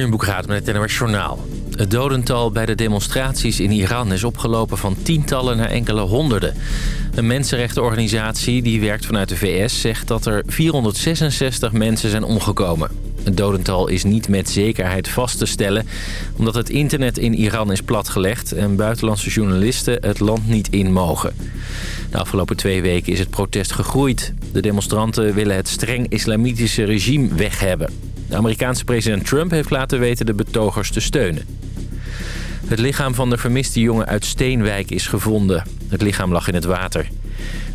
Een boekraad met het NOS Journaal. Het dodental bij de demonstraties in Iran is opgelopen van tientallen naar enkele honderden. Een mensenrechtenorganisatie die werkt vanuit de VS zegt dat er 466 mensen zijn omgekomen. Het dodental is niet met zekerheid vast te stellen... omdat het internet in Iran is platgelegd... en buitenlandse journalisten het land niet in mogen. De afgelopen twee weken is het protest gegroeid. De demonstranten willen het streng islamitische regime weg hebben. De Amerikaanse president Trump heeft laten weten de betogers te steunen. Het lichaam van de vermiste jongen uit Steenwijk is gevonden. Het lichaam lag in het water.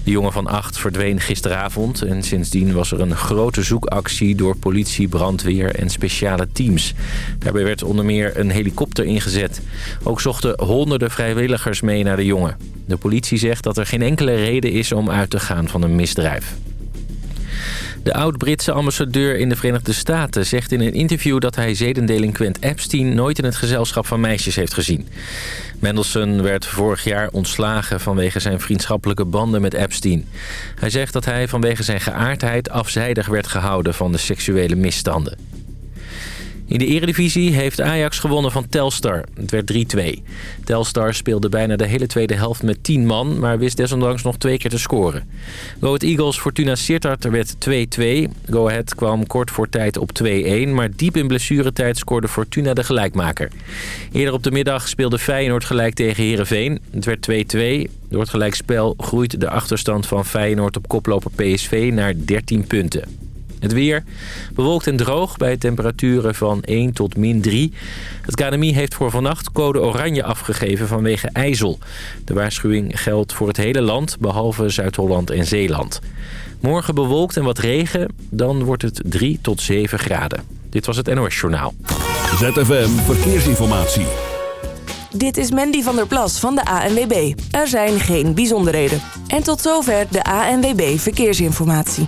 De jongen van acht verdween gisteravond en sindsdien was er een grote zoekactie door politie, brandweer en speciale teams. Daarbij werd onder meer een helikopter ingezet. Ook zochten honderden vrijwilligers mee naar de jongen. De politie zegt dat er geen enkele reden is om uit te gaan van een misdrijf. De oud-Britse ambassadeur in de Verenigde Staten zegt in een interview... dat hij zedendelinquent Epstein nooit in het gezelschap van meisjes heeft gezien. Mendelssohn werd vorig jaar ontslagen vanwege zijn vriendschappelijke banden met Epstein. Hij zegt dat hij vanwege zijn geaardheid afzijdig werd gehouden van de seksuele misstanden. In de eredivisie heeft Ajax gewonnen van Telstar. Het werd 3-2. Telstar speelde bijna de hele tweede helft met 10 man... maar wist desondanks nog twee keer te scoren. Go Eagles Fortuna Sittard werd 2-2. Go Ahead kwam kort voor tijd op 2-1... maar diep in blessuretijd scoorde Fortuna de gelijkmaker. Eerder op de middag speelde Feyenoord gelijk tegen Heerenveen. Het werd 2-2. Door het gelijkspel groeit de achterstand van Feyenoord op koploper PSV naar 13 punten. Het weer bewolkt en droog bij temperaturen van 1 tot min 3. Het KNMI heeft voor vannacht code oranje afgegeven vanwege ijzel. De waarschuwing geldt voor het hele land, behalve Zuid-Holland en Zeeland. Morgen bewolkt en wat regen, dan wordt het 3 tot 7 graden. Dit was het NOS Journaal. ZFM Verkeersinformatie. Dit is Mandy van der Plas van de ANWB. Er zijn geen bijzonderheden. En tot zover de ANWB Verkeersinformatie.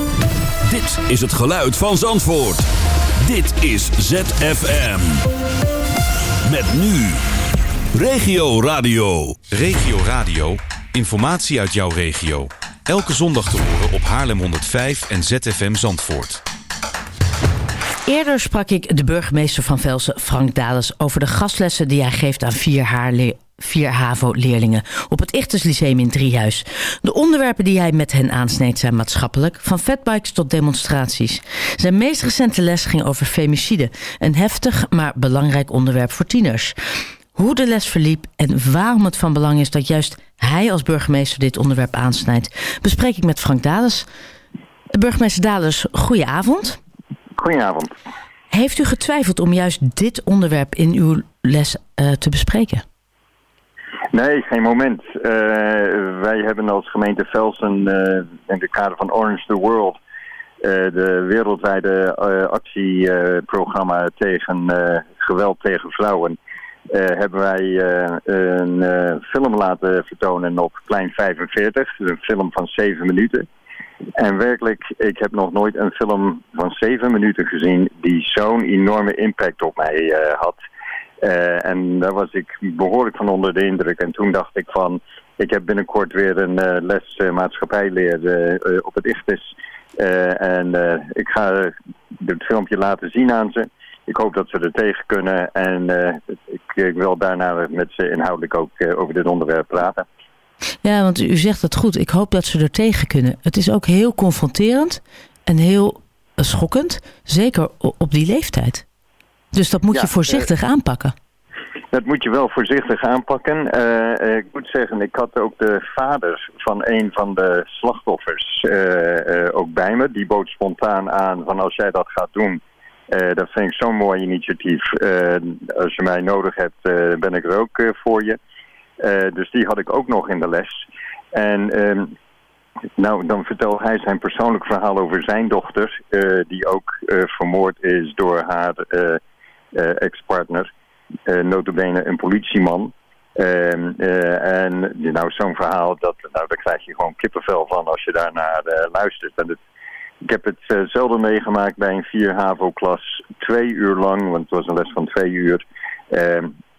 Dit is het geluid van Zandvoort. Dit is ZFM. Met nu. Regio Radio. Regio Radio. Informatie uit jouw regio. Elke zondag te horen op Haarlem 105 en ZFM Zandvoort. Eerder sprak ik de burgemeester van Velsen, Frank Dales... over de gastlessen die hij geeft aan vier Haarle vier HAVO-leerlingen op het Ichters Lyceum in Driehuis. De onderwerpen die hij met hen aansneed zijn maatschappelijk, van fatbikes tot demonstraties. Zijn meest recente les ging over femicide, een heftig maar belangrijk onderwerp voor tieners. Hoe de les verliep en waarom het van belang is dat juist hij als burgemeester dit onderwerp aansnijdt, bespreek ik met Frank Dales. Burgemeester Dales, goedenavond. Goedenavond. Heeft u getwijfeld om juist dit onderwerp in uw les uh, te bespreken? Nee, geen moment. Uh, wij hebben als gemeente Velsen uh, in de kader van Orange the World... Uh, de wereldwijde actieprogramma tegen geweld tegen vrouwen... hebben wij een film laten vertonen op Plein 45. Een film van 7 minuten. En werkelijk, ik heb nog nooit een film van 7 minuten gezien... die zo'n enorme impact op mij had... Uh, en daar was ik behoorlijk van onder de indruk. En toen dacht ik van, ik heb binnenkort weer een uh, les uh, maatschappijleer op het IFTIS. en ik ga het filmpje laten zien aan ze. Ik hoop dat ze er tegen kunnen. En ik, ik, wil daarna met ze inhoudelijk ook over dit onderwerp praten. Ja, want u zegt het goed. Ik hoop dat ze er tegen kunnen. Het is ook heel confronterend en heel schokkend. Zeker op die leeftijd. Dus dat moet je voorzichtig aanpakken. Dat moet je wel voorzichtig aanpakken. Uh, ik moet zeggen, ik had ook de vader van een van de slachtoffers ook bij me. Die bood spontaan aan van als jij dat gaat doen, dat vind ik zo'n mooi initiatief. als je mij nodig hebt, ben ik er ook voor je. dus die had ik ook nog in de les. En ehm, nou, dan vertelt hij zijn persoonlijk verhaal over zijn dochter, die ook vermoord is door haar ex-partner, notabene een politieman. Ehm, en nou, zo'n verhaal, dat, nou, daar krijg je gewoon kippenvel van als je daarnaar luistert. En het, ik heb het zelden meegemaakt bij een 4 HAVO-klas. Twee uur lang, want het was een les van twee uur.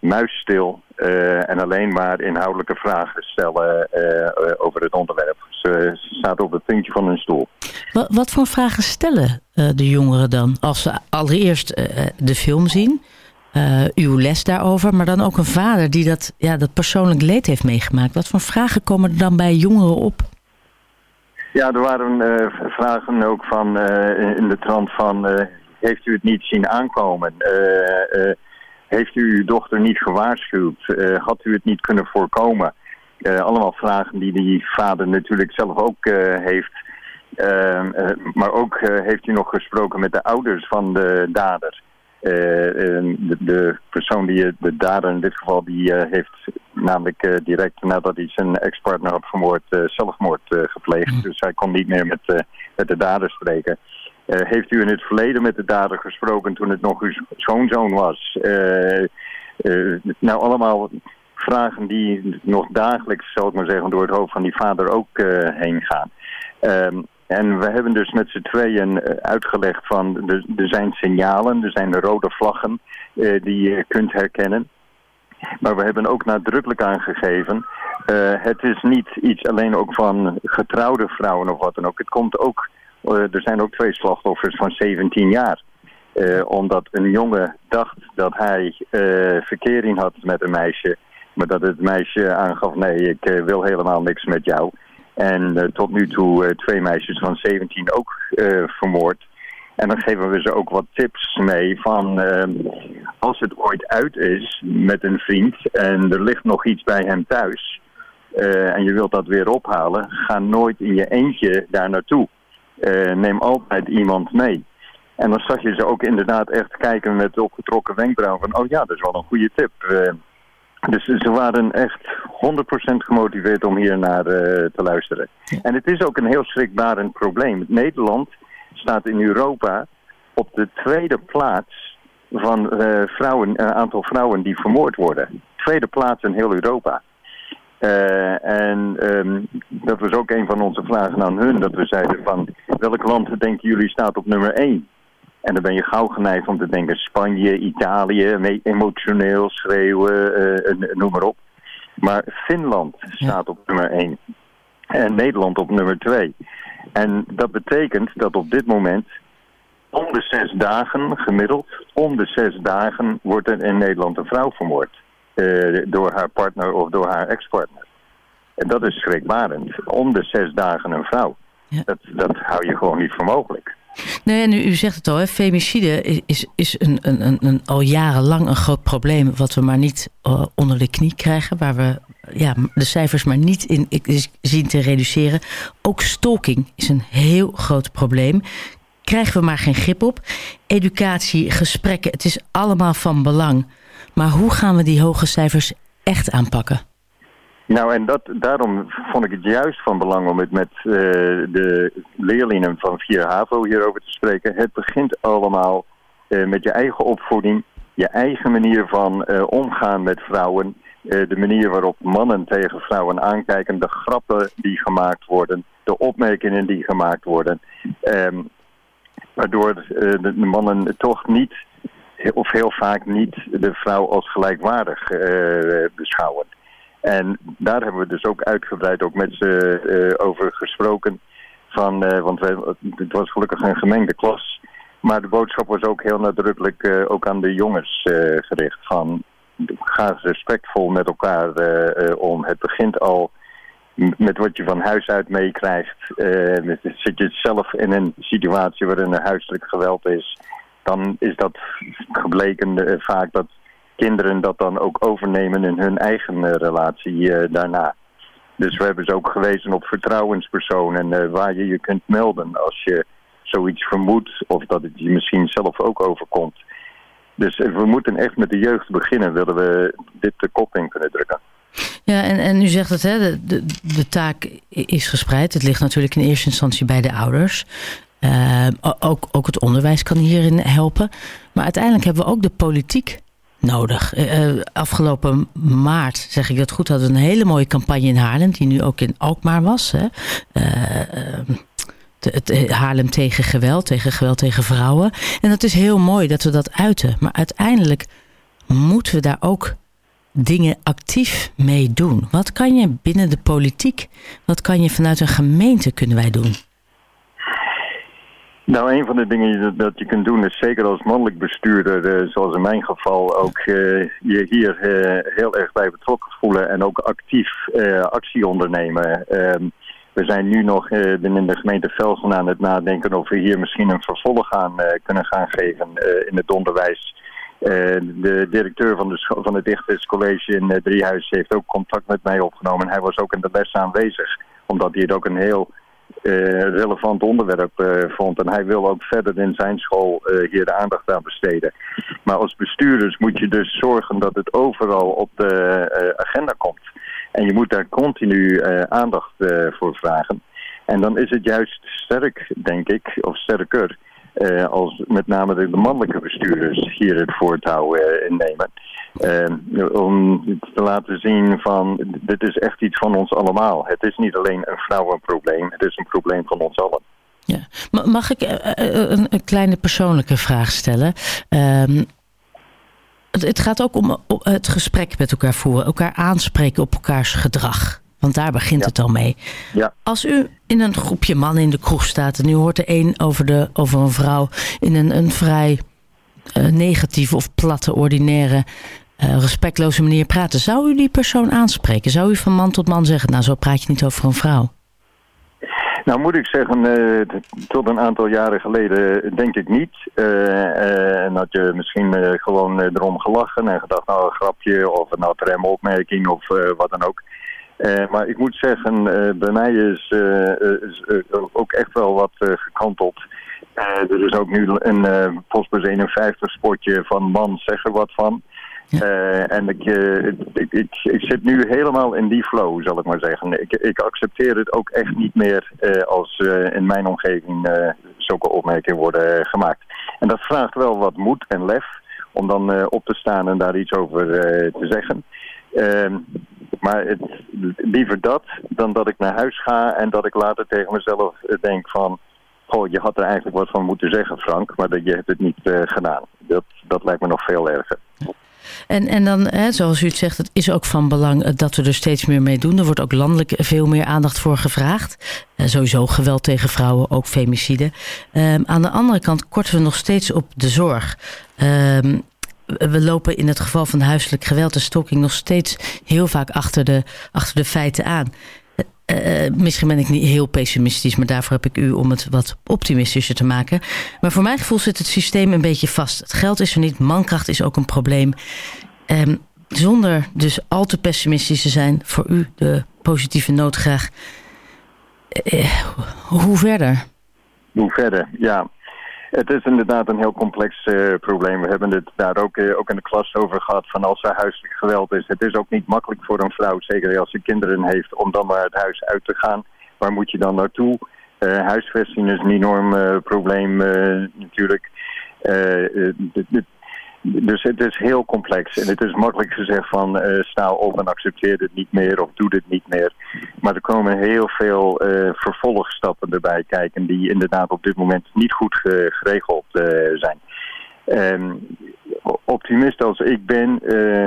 Muisstil uh, en alleen maar inhoudelijke vragen stellen uh, over het onderwerp. Ze, ze zaten op het puntje van hun stoel. Wat, wat voor vragen stellen de jongeren dan? Als ze allereerst de film zien, uw les daarover... maar dan ook een vader die dat, ja, dat persoonlijk leed heeft meegemaakt. Wat voor vragen komen er dan bij jongeren op? Ja, er waren vragen ook van in de trant van... Heeft u het niet zien aankomen? Heeft u uw dochter niet gewaarschuwd? had u het niet kunnen voorkomen? allemaal vragen die die vader natuurlijk zelf ook heeft. maar ook heeft u nog gesproken met de ouders van de dader. Eh, ehm, de, de, persoon die de dader in dit geval, die eh, heeft namelijk eh, direct nadat hij zijn ex-partner had vermoord, zelfmoord gepleegd. Mm. Dus hij kon niet meer met, met de dader spreken. Heeft u in het verleden met de dader gesproken toen het nog uw schoonzoon was? nou, allemaal vragen die nog dagelijks, zou ik maar zeggen, door het hoofd van die vader ook heen gaan. Ehm, en we hebben dus met z'n tweeën eh, uitgelegd van er, zijn signalen, er zijn rode vlaggen die je kunt herkennen. Maar we hebben ook nadrukkelijk aangegeven, het is niet iets alleen ook van getrouwde vrouwen of wat dan ook. Het komt ook, er zijn ook twee slachtoffers van 17 jaar. omdat een jongen dacht dat hij verkering had met een meisje. Maar dat het meisje aangaf, nee, ik wil helemaal niks met jou. En tot nu toe twee meisjes van 17 ook vermoord. En dan geven we ze ook wat tips mee van ehm, als het ooit uit is met een vriend en er ligt nog iets bij hem thuis en je wilt dat weer ophalen, ga nooit in je eentje daar naartoe. Neem altijd iemand mee. En dan zag je ze ook inderdaad echt kijken met opgetrokken wenkbrauwen van oh ja, dat is wel een goede tip. Dus ze waren echt 100% gemotiveerd om hier naar uh, te luisteren. En het is ook een heel schrikbarend probleem. Nederland staat in Europa op de tweede plaats van vrouwen, een aantal vrouwen die vermoord worden. Tweede plaats in heel Europa. Uh, en um, dat was ook een van onze vragen aan hun, dat we zeiden van welk land denken jullie staat op nummer 1? En dan ben je gauw geneigd om te denken Spanje, Italië, emotioneel schreeuwen, uh, noem maar op. Maar Finland staat op nummer 1 en Nederland op nummer 2. En dat betekent dat op dit moment om de zes dagen gemiddeld, om de zes dagen wordt er in Nederland een vrouw vermoord. Uh, door haar partner of door haar ex-partner. En dat is schrikbarend. Om de zes dagen een vrouw. Ja. Dat, dat hou je gewoon niet voor mogelijk. Nee, nu, u zegt het al, hè, femicide is, is een, een, een, al jarenlang een groot probleem... wat we maar niet uh, onder de knie krijgen... waar we ja, de cijfers maar niet in zien te reduceren. Ook stalking is een heel groot probleem. Krijgen we maar geen grip op. Educatie, gesprekken, het is allemaal van belang. Maar hoe gaan we die hoge cijfers echt aanpakken? Nou, en dat, daarom vond ik het juist van belang om het met uh, de leerlingen van 4 HAVO hierover te spreken. Het begint allemaal uh, met je eigen opvoeding, je eigen manier van uh, omgaan met vrouwen. de manier waarop mannen tegen vrouwen aankijken, de grappen die gemaakt worden, de opmerkingen die gemaakt worden. Um, waardoor de, mannen toch niet, of heel vaak niet, de vrouw als gelijkwaardig beschouwen. En daar hebben we dus ook uitgebreid ook met ze uh, over gesproken. Van, uh, want wij, het was gelukkig een gemengde klas. Maar de boodschap was ook heel nadrukkelijk ook aan de jongens gericht. Van ga respectvol met elkaar om. Het begint al met wat je van huis uit meekrijgt. zit je zelf in een situatie waarin er huiselijk geweld is. Dan is dat gebleken vaak dat kinderen dat dan ook overnemen in hun eigen eh, relatie eh, daarna. Dus we hebben ze ook gewezen op vertrouwenspersonen eh, waar je je kunt melden als je zoiets vermoedt of dat het je misschien zelf ook overkomt. Dus we moeten echt met de jeugd beginnen, willen we dit de kop in kunnen drukken. Ja, en, en u zegt het, hè, de, de taak is gespreid. Het ligt natuurlijk in eerste instantie bij de ouders. Uh, ook, ook het onderwijs kan hierin helpen. Maar uiteindelijk hebben we ook de politiek nodig. Uh, afgelopen maart, zeg ik dat goed, hadden we een hele mooie campagne in Haarlem... die nu ook in Alkmaar was. Hè. Het Haarlem tegen geweld, tegen geweld tegen vrouwen. En dat is heel mooi dat we dat uiten. Maar uiteindelijk moeten we daar ook dingen actief mee doen. Wat kan je binnen de politiek, wat kan je vanuit een gemeente kunnen wij doen? Nou, een van de dingen dat je kunt doen is zeker als mannelijk bestuurder, uh, zoals in mijn geval, ook uh, je hier uh, heel erg bij betrokken voelen en ook actief actie ondernemen. Ehm, we zijn nu nog binnen de gemeente Velsen aan het nadenken of we hier misschien een vervolg aan kunnen gaan geven in het onderwijs. de directeur van, de van het Dichterscollege in Driehuis heeft ook contact met mij opgenomen. Hij was ook in de les aanwezig, omdat hij het ook een heel relevant onderwerp uh, vond. En hij wil ook verder in zijn school uh, hier de aandacht aan besteden. Maar als bestuurders moet je dus zorgen dat het overal op de agenda komt. En je moet daar continu aandacht voor vragen. En dan is het juist sterk, denk ik, of sterker... Als met name de, mannelijke bestuurders hier het voortouw uh, innemen. Uh, om te laten zien van, dit is echt iets van ons allemaal. Het is niet alleen een vrouwenprobleem, het is een probleem van ons allen. Ja. Mag ik een, een, kleine persoonlijke vraag stellen? Um, het, het, gaat ook om het gesprek met elkaar voeren, elkaar aanspreken op elkaars gedrag. Want daar begint het al mee. Ja. Als u in een groepje mannen in de kroeg staat en u hoort er een over, de, over een vrouw in een, een vrij uh, negatieve of platte, ordinaire, uh, respectloze manier praten, zou u die persoon aanspreken? Zou u van man tot man zeggen, nou zo praat je niet over een vrouw? Nou moet ik zeggen, uh, tot een aantal jaren geleden denk ik niet. En had je misschien gewoon erom gelachen en gedacht, nou een grapje of een nou, opmerking of wat dan ook. Maar ik moet zeggen, bij mij is, ook echt wel wat gekanteld. er is ook nu een uh, Postbus 51 spotje van man zeg er wat van. Ja. en ik, ik, ik, ik, zit nu helemaal in die flow, zal ik maar zeggen. Ik, ik accepteer het ook echt niet meer als in mijn omgeving zulke opmerkingen worden gemaakt. En dat vraagt wel wat moed en lef om dan op te staan en daar iets over te zeggen. Ehm, maar het, liever dat dan dat ik naar huis ga en dat ik later tegen mezelf denk van... Goh, je had er eigenlijk wat van moeten zeggen, Frank, maar dat je hebt het niet gedaan. Dat, dat lijkt me nog veel erger. En, en dan, hè, zoals u het zegt, het is ook van belang dat we er steeds meer mee doen. Er wordt ook landelijk veel meer aandacht voor gevraagd. Uh, sowieso geweld tegen vrouwen, ook femicide. Uh, aan de andere kant korten we nog steeds op de zorg. Uh, we lopen in het geval van huiselijk geweld en stalking nog steeds heel vaak achter de, achter de feiten aan. Uh, misschien ben ik niet heel pessimistisch, maar daarvoor heb ik u om het wat optimistischer te maken. Maar voor mijn gevoel zit het systeem een beetje vast. Het geld is er niet, mankracht is ook een probleem. Um, zonder dus al te pessimistisch te zijn, voor u de positieve noot graag. Uh, hoe verder? Hoe verder, ja. Het is inderdaad een heel complex uh, probleem. We hebben het daar ook, uh, ook in de klas over gehad van als er huiselijk geweld is. Het is ook niet makkelijk voor een vrouw, zeker als ze kinderen heeft, om dan maar het huis uit te gaan. Waar moet je dan naartoe? Uh, huisvesting is een enorm probleem natuurlijk. Dus het is heel complex. En het is makkelijk gezegd van uh, sta op en accepteer dit niet meer of doe dit niet meer. Maar er komen heel veel uh, vervolgstappen erbij kijken die inderdaad op dit moment niet goed geregeld zijn. Um, optimist als ik ben,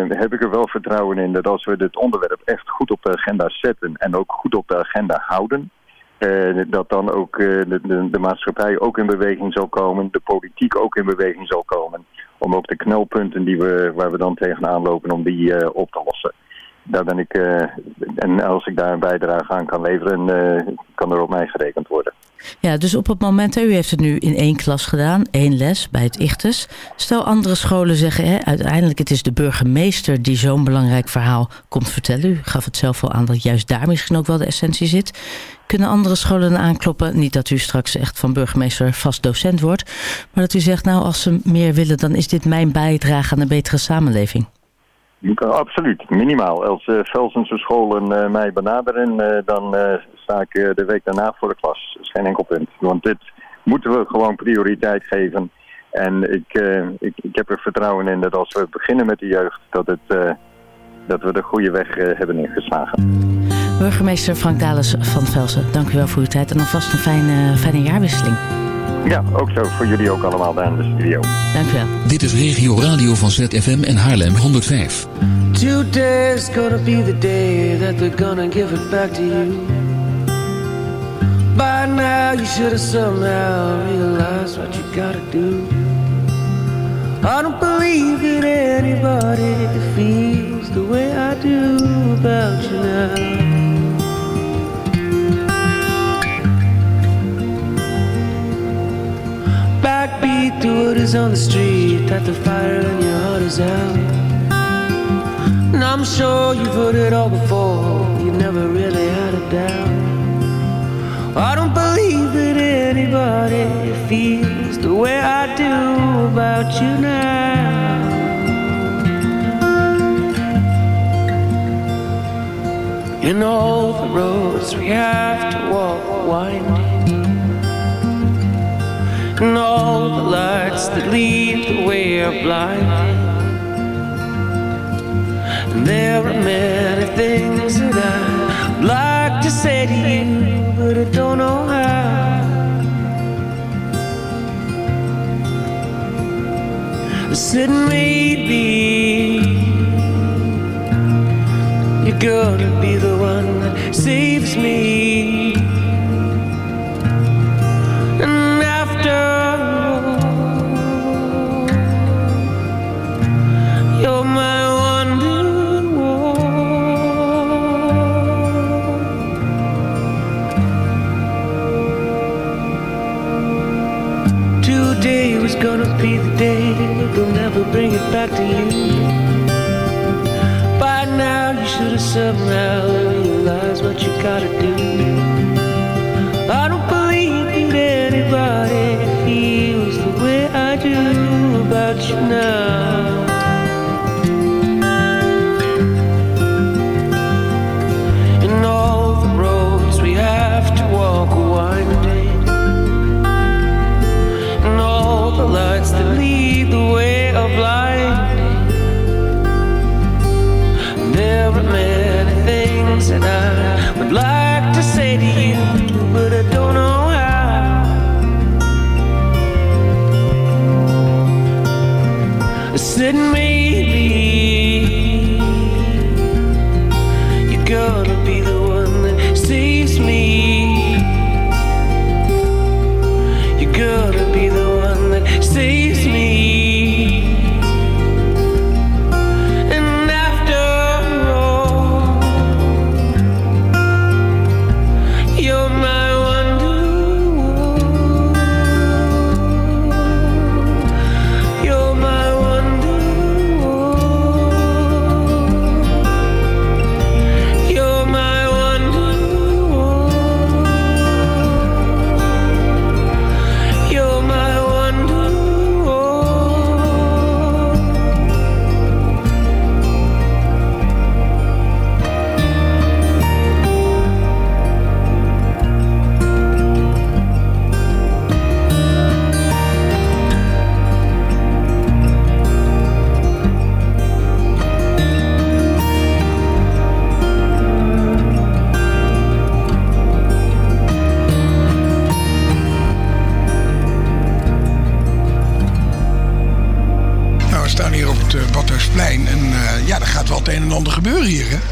heb ik er wel vertrouwen in dat als we dit onderwerp echt goed op de agenda zetten en ook goed op de agenda houden, dat dan ook de, de, de maatschappij ook in beweging zal komen, de politiek ook in beweging zal komen om ook de knelpunten die we, waar we dan tegenaan lopen, om die uh, op te lossen. Daar ben ik, uh, en als ik daar een bijdrage aan kan leveren, uh, kan er op mij gerekend worden. Ja, dus op het moment, u heeft het nu in één klas gedaan, één les bij het Ichtes. Stel andere scholen zeggen, hè, uiteindelijk het is de burgemeester die zo'n belangrijk verhaal komt vertellen. U gaf het zelf al aan dat juist daar misschien ook wel de essentie zit. Kunnen andere scholen aankloppen? Niet dat u straks echt van burgemeester vast docent wordt. Maar dat u zegt, nou als ze meer willen, dan is dit mijn bijdrage aan een betere samenleving. Absoluut, minimaal. Als uh, Velsense scholen mij benaderen, dan sta ik de week daarna voor de klas. Dat is geen enkel punt. Want dit moeten we gewoon prioriteit geven. En ik, ik, ik heb er vertrouwen in dat als we beginnen met de jeugd, dat, het, dat we de goede weg hebben ingeslagen. Burgemeester Frank Dales van Velsen, dank u wel voor uw tijd en alvast een fijne, fijne jaarwisseling. Ja, ook zo. Voor jullie ook allemaal daar in de studio. Dank u wel. Dit is Regio Radio van ZFM en Haarlem 105. Today's gonna be the day that they're gonna give it back to you. By now you should have somehow realized what you gotta do. I don't believe that anybody feels the way I do about you now. Backbeat to what is on the street. That the fire in your heart is out. And I'm sure you've heard it all before. You never really had a doubt. I don't believe that anybody feels the way I do about you now. In all the roads we have to walk winding and all the lights that lead the way are blinding. And there are many things that I'd like to say to you, but I don't know how. I said maybe you're gonna be the one that saves me. Be the day they'll never bring it back to you. By now, you should have somehow realized what you gotta do.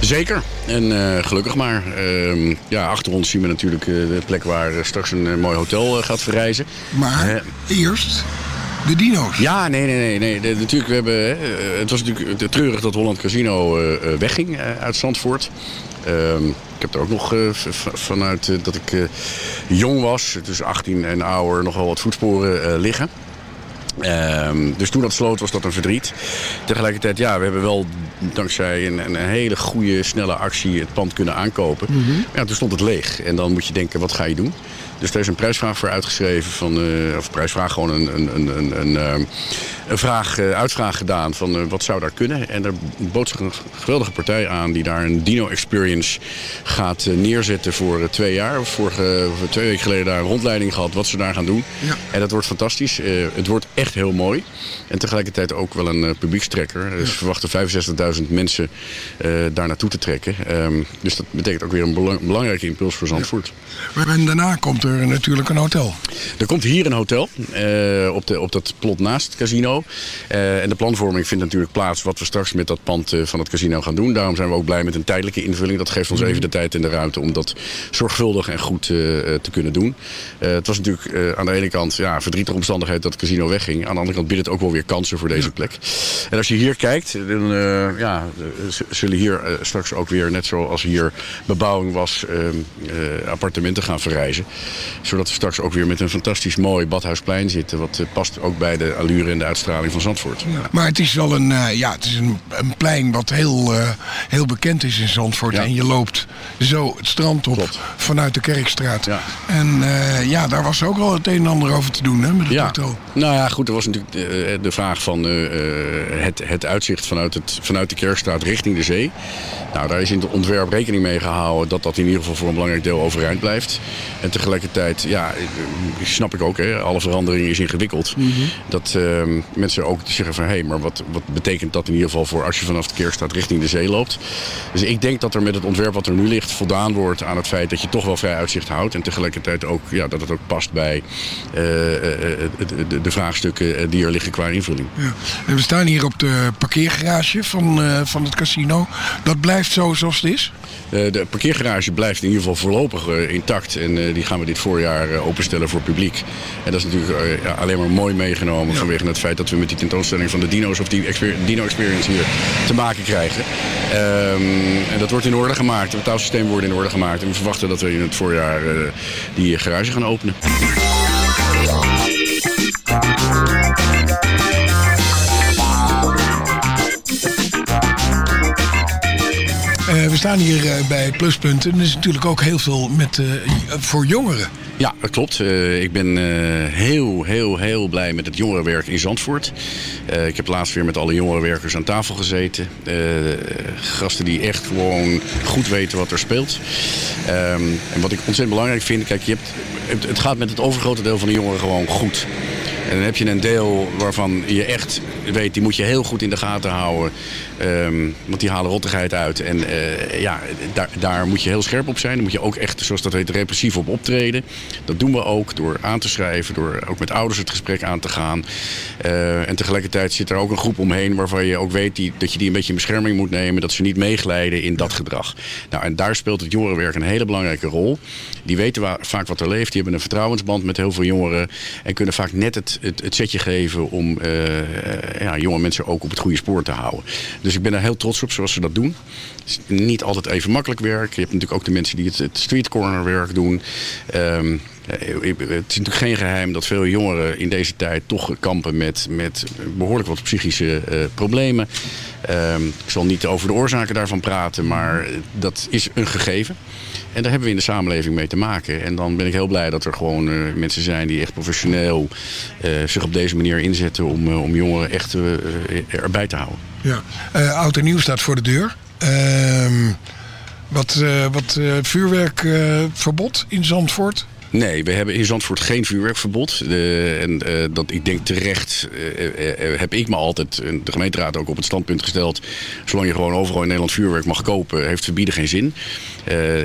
Zeker. En uh, gelukkig maar. Uh, ja, achter ons zien we natuurlijk uh, de plek waar straks een mooi hotel gaat verrijzen. Maar eerst de dino's. Ja, nee, nee, nee. nee. De, natuurlijk, we hebben, het was natuurlijk treurig dat Holland Casino wegging uit Zandvoort. Ehm, ik heb er ook nog vanuit dat ik jong was, tussen 18 en ouder, nog wel wat voetsporen liggen. Ehm, dus toen dat sloot was dat een verdriet. Tegelijkertijd, ja, we hebben wel dankzij een, een hele goede, snelle actie het pand kunnen aankopen. Mhm. Ja, toen stond het leeg. En dan moet je denken, wat ga je doen? Dus daar is een prijsvraag voor uitgeschreven. Van, uh, of prijsvraag, gewoon een, een, een, een, ehm, een vraag, uh, uitvraag gedaan van uh, wat zou daar kunnen. En er bood zich een geweldige partij aan die daar een Dino Experience gaat neerzetten voor twee jaar. Vorige, twee weken geleden daar een rondleiding gehad wat ze daar gaan doen. Ja. En dat wordt fantastisch. het wordt echt heel mooi. En tegelijkertijd ook wel een publiekstrekker. Dus we verwachten 65.000 mensen daar naartoe te trekken. Um, dus dat betekent ook weer een belang, belangrijke impuls voor Zandvoort. Ja. En daarna komt er natuurlijk een hotel. Er komt hier een hotel op, de, op dat plot naast het casino. Uh, en de planvorming vindt natuurlijk plaats wat we straks met dat pand uh, van het casino gaan doen. Daarom zijn we ook blij met een tijdelijke invulling. Dat geeft ons even de tijd en de ruimte om dat zorgvuldig en goed te kunnen doen. het was natuurlijk aan de ene kant ja, verdrietige omstandigheid dat het casino wegging. Aan de andere kant biedt het ook wel weer kansen voor deze plek. En als je hier kijkt, dan ja, zullen hier straks ook weer, net zoals hier bebouwing was, appartementen gaan verrijzen. Zodat we straks ook weer met een fantastisch mooi badhuisplein zitten. Wat past ook bij de allure en de uitstraling van Zandvoort. Ja. Maar het is wel een, uh, ja, het is een, een, plein wat heel, uh, heel bekend is in Zandvoort. Ja. En je loopt zo het strand op Klopt. vanuit de Kerkstraat. Ja. En uh, ja, daar was ook wel het een en ander over te doen hè, met het ja. hotel. Nou ja, goed, er was natuurlijk de, de vraag van het, het uitzicht vanuit, het, vanuit de Kerkstraat richting de zee. Nou, daar is in het ontwerp rekening mee gehouden dat dat in ieder geval voor een belangrijk deel overeind blijft. En tegelijkertijd, ja, snap ik ook, hè, alle verandering is ingewikkeld. Mm -hmm. Dat uh, mensen ook zeggen van, hé, hey, maar wat, wat betekent dat in ieder geval voor als je vanaf de Kerkstraat richting de zee loopt? Dus ik denk dat er met het ontwerp wat er nu ligt voldaan wordt aan het feit dat je toch wel vrij uitzicht houdt. En tegelijkertijd ook, ja, dat het ook past bij uh, de, de, de, vraagstukken die er liggen qua invulling. Ja. En we staan hier op de parkeergarage van, uh, van het casino. Dat blijft zo zoals het is? De parkeergarage blijft in ieder geval voorlopig intact. En die gaan we dit voorjaar openstellen voor publiek. En dat is natuurlijk ja, alleen maar mooi meegenomen ja. vanwege het feit dat we met die tentoonstelling van de dino's of die exper Dino Experience hier te maken krijgen. Um, en dat wordt in orde gemaakt. Het betaalsysteem wordt in orde gemaakt. En we verwachten dat we in het voorjaar die garage gaan openen. Uh, we staan hier uh, bij Pluspunten. Er is natuurlijk ook heel veel met, uh, voor jongeren. Ja, dat klopt. Ik ben heel, heel, heel blij met het jongerenwerk in Zandvoort. Ik heb laatst weer met alle jongerenwerkers aan tafel gezeten. gasten die echt gewoon goed weten wat er speelt. Um, en wat ik ontzettend belangrijk vind, kijk, je hebt, het gaat met het overgrote deel van de jongeren gewoon goed. En dan heb je een deel waarvan je echt weet, die moet je heel goed in de gaten houden. Um, want die halen rottigheid uit. En uh, ja, daar, daar moet je heel scherp op zijn. Daar moet je ook echt, zoals dat heet, repressief op optreden. Dat doen we ook door aan te schrijven, door ook met ouders het gesprek aan te gaan. Uh, en tegelijkertijd zit er ook een groep omheen waarvan je ook weet die, dat je die een beetje in bescherming moet nemen. Dat ze niet meeglijden in dat gedrag. Nou, en daar speelt het jongerenwerk een hele belangrijke rol. Die weten vaak wat er leeft. Die hebben een vertrouwensband met heel veel jongeren. En kunnen vaak net het, het, het setje geven om uh, ja, jonge mensen ook op het goede spoor te houden. Dus ik ben er heel trots op zoals ze dat doen. Is niet altijd even makkelijk werk. Je hebt natuurlijk ook de mensen die het, het streetcorner werk doen. Um, het is natuurlijk geen geheim dat veel jongeren in deze tijd toch kampen met, met behoorlijk wat psychische uh, problemen. Um, ik zal niet over de oorzaken daarvan praten, maar dat is een gegeven. En daar hebben we in de samenleving mee te maken. En dan ben ik heel blij dat er gewoon uh, mensen zijn die echt professioneel zich op deze manier inzetten om, om jongeren echt erbij te houden. Ja, oud en nieuw staat voor de deur. Ehm, wat wat vuurwerkverbod in Zandvoort? Nee, we hebben in Zandvoort geen vuurwerkverbod. En dat, ik denk terecht heb ik me altijd, de gemeenteraad ook op het standpunt gesteld... zolang je gewoon overal in Nederland vuurwerk mag kopen, heeft verbieden geen zin.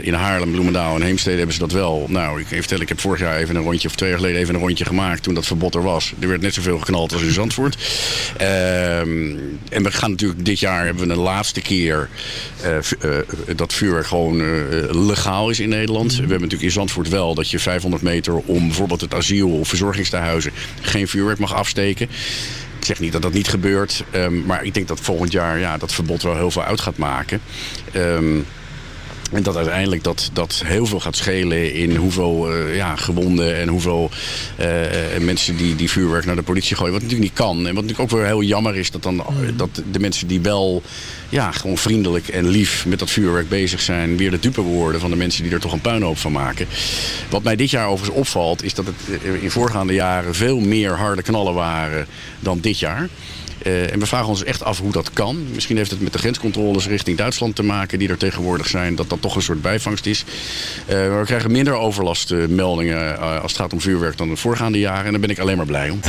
In Haarlem, Bloemendaal en Heemstede hebben ze dat wel. Nou, ik vertellen, ik heb vorig jaar even een rondje, of twee jaar geleden even een rondje gemaakt toen dat verbod er was. Er werd net zoveel geknald als in Zandvoort. Ehm, en we gaan natuurlijk, dit jaar hebben we een laatste keer dat vuurwerk gewoon legaal is in Nederland. We hebben natuurlijk in Zandvoort wel dat je 500 meter om bijvoorbeeld het asiel of verzorgingstehuizen geen vuurwerk mag afsteken. Ik zeg niet dat dat niet gebeurt, um, maar ik denk dat volgend jaar ja, dat verbod wel heel veel uit gaat maken. Um, En dat uiteindelijk dat, dat heel veel gaat schelen in hoeveel uh, ja, gewonden en hoeveel uh, mensen die, die vuurwerk naar de politie gooien. Wat natuurlijk niet kan. En wat natuurlijk ook weer heel jammer is dat, dan, mm. dat de mensen die wel ja, gewoon vriendelijk en lief met dat vuurwerk bezig zijn, weer de dupe worden van de mensen die er toch een puinhoop van maken. Wat mij dit jaar overigens opvalt, is dat het in voorgaande jaren veel meer harde knallen waren dan dit jaar. Uh, en we vragen ons echt af hoe dat kan. Misschien heeft het met de grenscontroles richting Duitsland te maken... die er tegenwoordig zijn, dat dat toch een soort bijvangst is. Uh, we krijgen minder overlastmeldingen uh, als het gaat om vuurwerk dan de voorgaande jaren. En daar ben ik alleen maar blij om.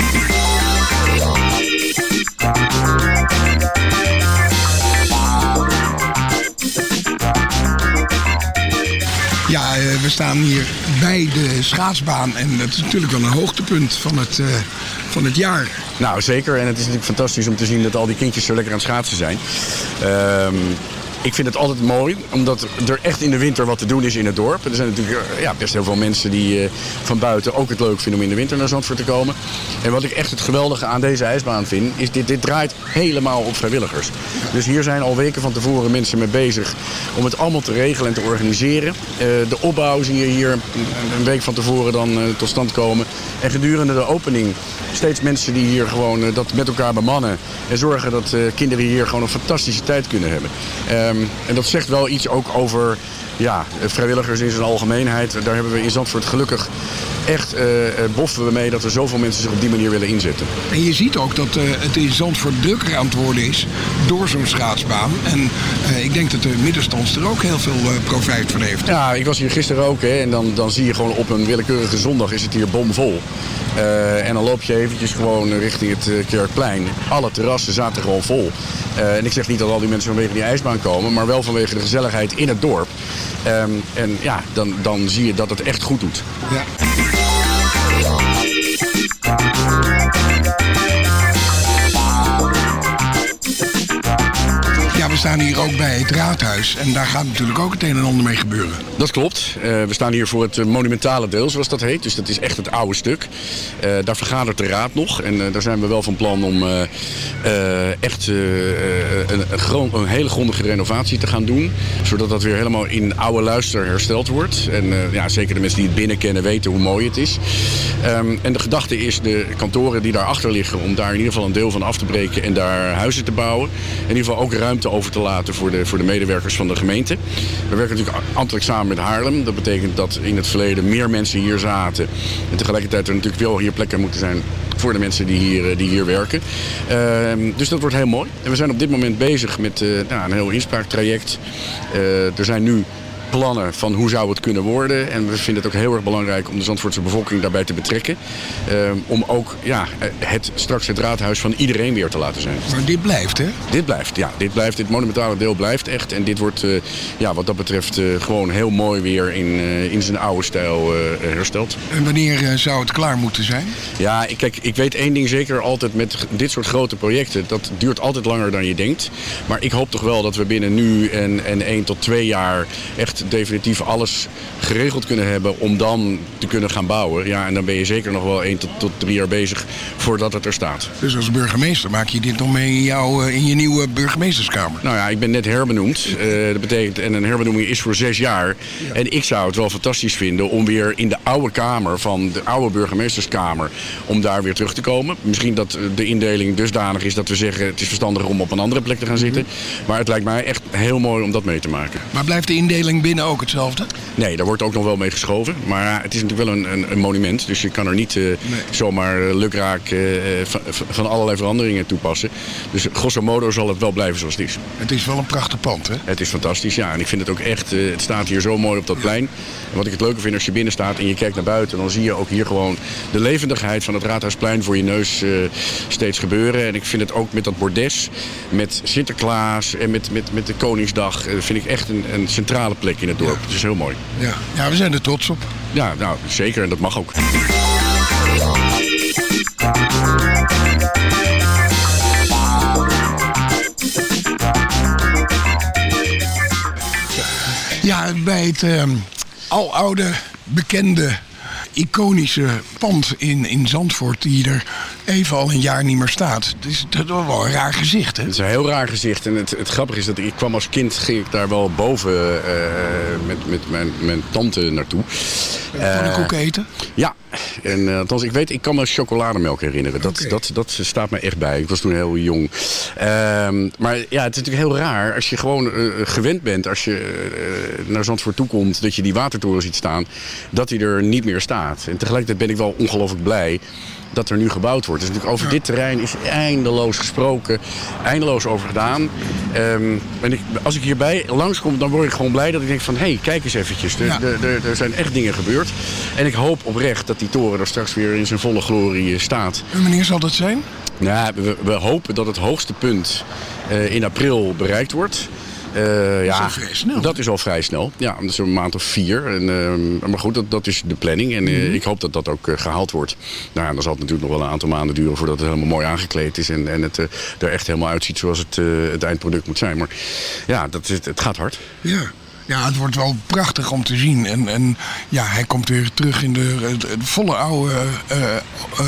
Ja, we staan hier bij de schaatsbaan. En dat is natuurlijk wel een hoogtepunt van het, van het jaar. Nou, zeker. En het is natuurlijk fantastisch om te zien dat al die kindjes zo lekker aan het schaatsen zijn. Um, ik vind het altijd mooi, omdat er echt in de winter wat te doen is in het dorp. Er zijn natuurlijk eh, ja, best heel veel mensen die uh, van buiten ook het leuk vinden om in de winter naar Zandvoort te komen. En wat ik echt het geweldige aan deze ijsbaan vind, is dit, dit draait helemaal op vrijwilligers. Dus hier zijn al weken van tevoren mensen mee bezig om het allemaal te regelen en te organiseren. Uh, de opbouw zie je hier een, een week van tevoren dan tot stand komen. En gedurende de opening steeds mensen die hier gewoon dat met elkaar bemannen. En zorgen dat kinderen hier gewoon een fantastische tijd kunnen hebben. Um, en dat zegt wel iets ook over ja, vrijwilligers in zijn algemeenheid. Daar hebben we in Zandvoort gelukkig echt uh, boffen we mee dat er zoveel mensen zich op die manier willen inzetten. En je ziet ook dat uh, het in Zandvoort drukker aan het worden is door zo'n schaatsbaan. En uh, ik denk dat de middenstand er ook heel veel profijt van heeft. Ja, ik was hier gisteren ook hè, en dan, dan zie je gewoon op een willekeurige zondag is het hier bomvol. en dan loop je eventjes gewoon richting het Kerkplein. Alle terrassen zaten gewoon vol. en ik zeg niet dat al die mensen vanwege die ijsbaan komen, maar wel vanwege de gezelligheid in het dorp. Um, en ja, dan, dan zie je dat het echt goed doet. Ja. Staan hier ook bij het raadhuis. En daar gaat natuurlijk ook het een en ander mee gebeuren. Dat klopt. Uh, we staan hier voor het uh, monumentale deel, zoals dat heet. Dus dat is echt het oude stuk. Uh, daar vergadert de raad nog. En daar zijn we wel van plan om echt een, een, een, hele grondige renovatie te gaan doen. Zodat dat weer helemaal in oude luister hersteld wordt. En ja, zeker de mensen die het binnen kennen weten hoe mooi het is. Um, en de gedachte is de kantoren die daarachter liggen... om daar in ieder geval een deel van af te breken en daar huizen te bouwen. In ieder geval ook ruimte over te laten voor de, voor de medewerkers van de gemeente. We werken natuurlijk ambtelijk samen met Haarlem. Dat betekent dat in het verleden meer mensen hier zaten. En tegelijkertijd er natuurlijk wel hier plekken moeten zijn voor de mensen die hier, die hier werken. Uh, dus dat wordt heel mooi. En we zijn op dit moment bezig met uh, nou, een heel inspraaktraject. Uh, er zijn nu plannen van hoe zou het kunnen worden. En we vinden het ook heel erg belangrijk om de Zandvoortse bevolking daarbij te betrekken. Uh, om ook ja, het, straks het raadhuis van iedereen weer te laten zijn. Maar dit blijft, hè? Dit blijft, ja. Dit, blijft, dit monumentale deel blijft echt. En dit wordt uh, ja, wat dat betreft uh, gewoon heel mooi weer in, in zijn oude stijl hersteld. En wanneer zou het klaar moeten zijn? Ja, ik, kijk, ik weet één ding zeker altijd met dit soort grote projecten. Dat duurt altijd langer dan je denkt. Maar ik hoop toch wel dat we binnen nu en, en één tot twee jaar echt definitief alles geregeld kunnen hebben om dan te kunnen gaan bouwen. Ja, en dan ben je zeker nog wel één tot, tot drie jaar bezig voordat het er staat. Dus als burgemeester maak je dit nog mee in, jouw, eh, in je nieuwe burgemeesterskamer? Nou ja, ik ben net herbenoemd. Uh, dat betekent, en een herbenoeming is voor zes jaar. En ik zou het wel fantastisch vinden om weer in de oude kamer van de oude burgemeesterskamer, om daar weer terug te komen. Misschien dat de indeling dusdanig is dat we zeggen het is verstandiger om op een andere plek te gaan zitten. Mhm. Maar het lijkt mij echt heel mooi om dat mee te maken. Maar blijft de indeling binnen ook hetzelfde? Nee, daar wordt ook nog wel mee geschoven. Maar het is natuurlijk wel een, een, een monument. Dus je kan er niet uh, nee. zomaar uh, lukraak uh, van, van, allerlei veranderingen toepassen. Dus grosso modo zal het wel blijven zoals het is. Het is wel een prachtig pand, hè? Het is fantastisch, ja. En ik vind het ook echt... het staat hier zo mooi op dat plein. En wat ik het leuke vind als je binnen staat en je kijkt naar buiten... dan zie je ook hier gewoon de levendigheid van het Raadhuisplein voor je neus steeds gebeuren. En ik vind het ook met dat bordes, met Sinterklaas en met, met, met de Koningsdag... vind ik echt een, een centrale plek in het dorp. Ja. Het is heel mooi. Ja. ja, we zijn er trots op. Ja, nou, zeker. En dat mag ook. Ja, bij het uh, aloude, bekende, iconische pand in, in Zandvoort... die er even al een jaar niet meer staat. Is, dat is wel een raar gezicht, hè? Het is een heel raar gezicht. En het, het grappige is dat ik kwam als kind, ging ik daar wel boven eh, met, met mijn, mijn tante naartoe. Van de Eh, koek eten? Ja, en uh, althans, ik weet, ik kan me chocolademelk herinneren. Dat, dat, dat staat me echt bij. Ik was toen heel jong. Ehm, maar ja, het is natuurlijk heel raar als je gewoon uh, gewend bent, als je naar Zandvoort toe komt, dat je die watertoren ziet staan, dat die er niet meer staat. En tegelijkertijd ben ik wel ongelooflijk blij dat er nu gebouwd wordt. Dus natuurlijk over dit terrein is eindeloos gesproken, eindeloos over gedaan. Um, en ik, als ik hierbij langskom, dan word ik gewoon blij dat ik denk van... hé, hey, kijk eens eventjes, er, ja. er, zijn echt dingen gebeurd. En ik hoop oprecht dat die toren er straks weer in zijn volle glorie staat. En wanneer zal dat zijn? Nou, we, we hopen dat het hoogste punt uh, in april bereikt wordt... Uh, ja, dat is, vrij snel, dat is al vrij snel. Ja, dat is een maand of vier. En, uh, maar goed, dat, dat is de planning. En uh, mm -hmm. ik hoop dat dat ook gehaald wordt. Nou ja, dan zal het natuurlijk nog wel een aantal maanden duren voordat het helemaal mooi aangekleed is. En, en het er echt helemaal uitziet zoals het, het eindproduct moet zijn. Maar ja, dat is, het gaat hard. Ja. Ja, het wordt wel prachtig om te zien. En, en ja, hij komt weer terug in de, de, de volle oude uh, uh,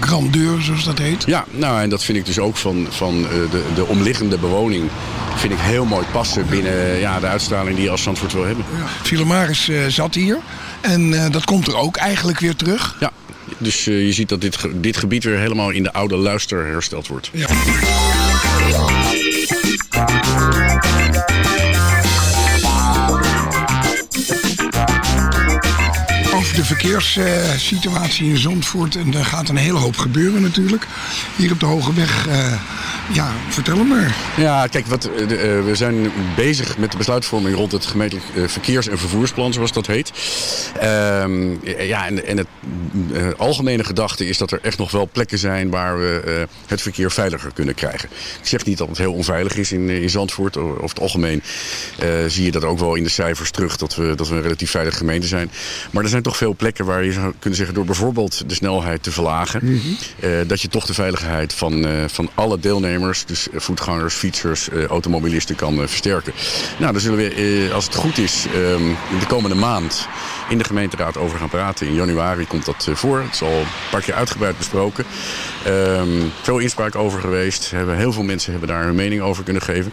grandeur, zoals dat heet. Ja, nou en dat vind ik dus ook van, van de, de omliggende bewoning. Vind ik heel mooi passen binnen ja, de uitstraling die je als Zandvoort wil hebben. Ja. Filomaris zat hier. En dat komt er ook eigenlijk weer terug. Ja, dus je ziet dat dit, dit gebied weer helemaal in de oude luister hersteld wordt. Ja. De verkeerssituatie in Zandvoort. En er gaat een hele hoop gebeuren natuurlijk. Hier op de Hoge Weg. Ja, vertel hem maar. Ja, kijk, wat, uh, we zijn bezig met de besluitvorming rond het gemeentelijk uh, verkeers- en vervoersplan, zoals dat heet. Ehm, ja, en, en het algemene gedachte is dat er echt nog wel plekken zijn waar we het verkeer veiliger kunnen krijgen. Ik zeg niet dat het heel onveilig is in, in Zandvoort. Over het algemeen zie je dat ook wel in de cijfers terug, dat we, dat we een relatief veilige gemeente zijn. Maar er zijn toch veel plekken waar je zou kunnen zeggen... door bijvoorbeeld de snelheid te verlagen... Mm -hmm. uh, dat je toch de veiligheid van, van alle deelnemers... dus voetgangers, fietsers, uh, automobilisten kan versterken. Nou, daar zullen we, als het goed is, um, de komende maand... in de gemeenteraad over gaan praten. In januari komt dat voor. Het is al een paar keer uitgebreid besproken. Um, veel inspraak over geweest. Heel veel mensen hebben daar hun mening over kunnen geven.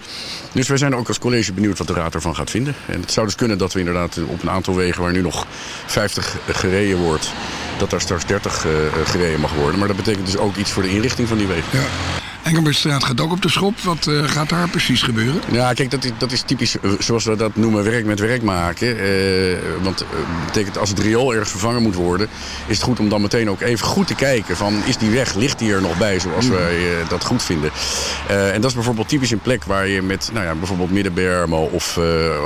Dus wij zijn ook als college benieuwd wat de raad ervan gaat vinden. En het zou dus kunnen dat we inderdaad op een aantal wegen... waar nu nog 50 gereden wordt, dat daar straks 30 uh, gereden mag worden. Maar dat betekent dus ook iets voor de inrichting van die wegen. Ja. Engelbertstraat gaat ook op de schop. Wat uh, gaat daar precies gebeuren? Ja, kijk, dat is, dat is typisch uh, zoals we dat noemen werk met werk maken. Uh, want dat betekent als het riool ergens vervangen moet worden... is het goed om dan meteen ook even goed te kijken van... is die weg, ligt die er nog bij zoals mm. wij dat goed vinden? en dat is bijvoorbeeld typisch een plek waar je met nou ja, bijvoorbeeld middenbermen... of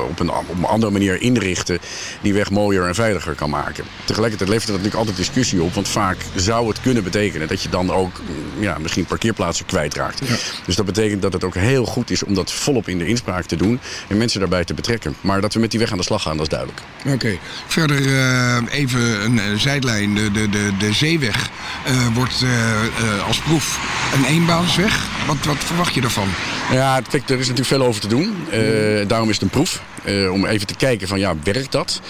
op een, op, een, andere manier inrichten... die weg mooier en veiliger kan maken. Tegelijkertijd levert er natuurlijk altijd discussie op. Want vaak zou het kunnen betekenen dat je dan ook ja, misschien parkeerplaatsen kwijt Ja. Dus dat betekent dat het ook heel goed is om dat volop in de inspraak te doen en mensen daarbij te betrekken. Maar dat we met die weg aan de slag gaan, dat is duidelijk. Oké, okay. verder uh, even een uh, zijlijn. De, de, de, de zeeweg uh, wordt als proef een eenbaansweg. Wat, wat verwacht je daarvan? Ja, kijk, er is natuurlijk veel over te doen. daarom is het een proef. Uh, om even te kijken van ja, werkt dat?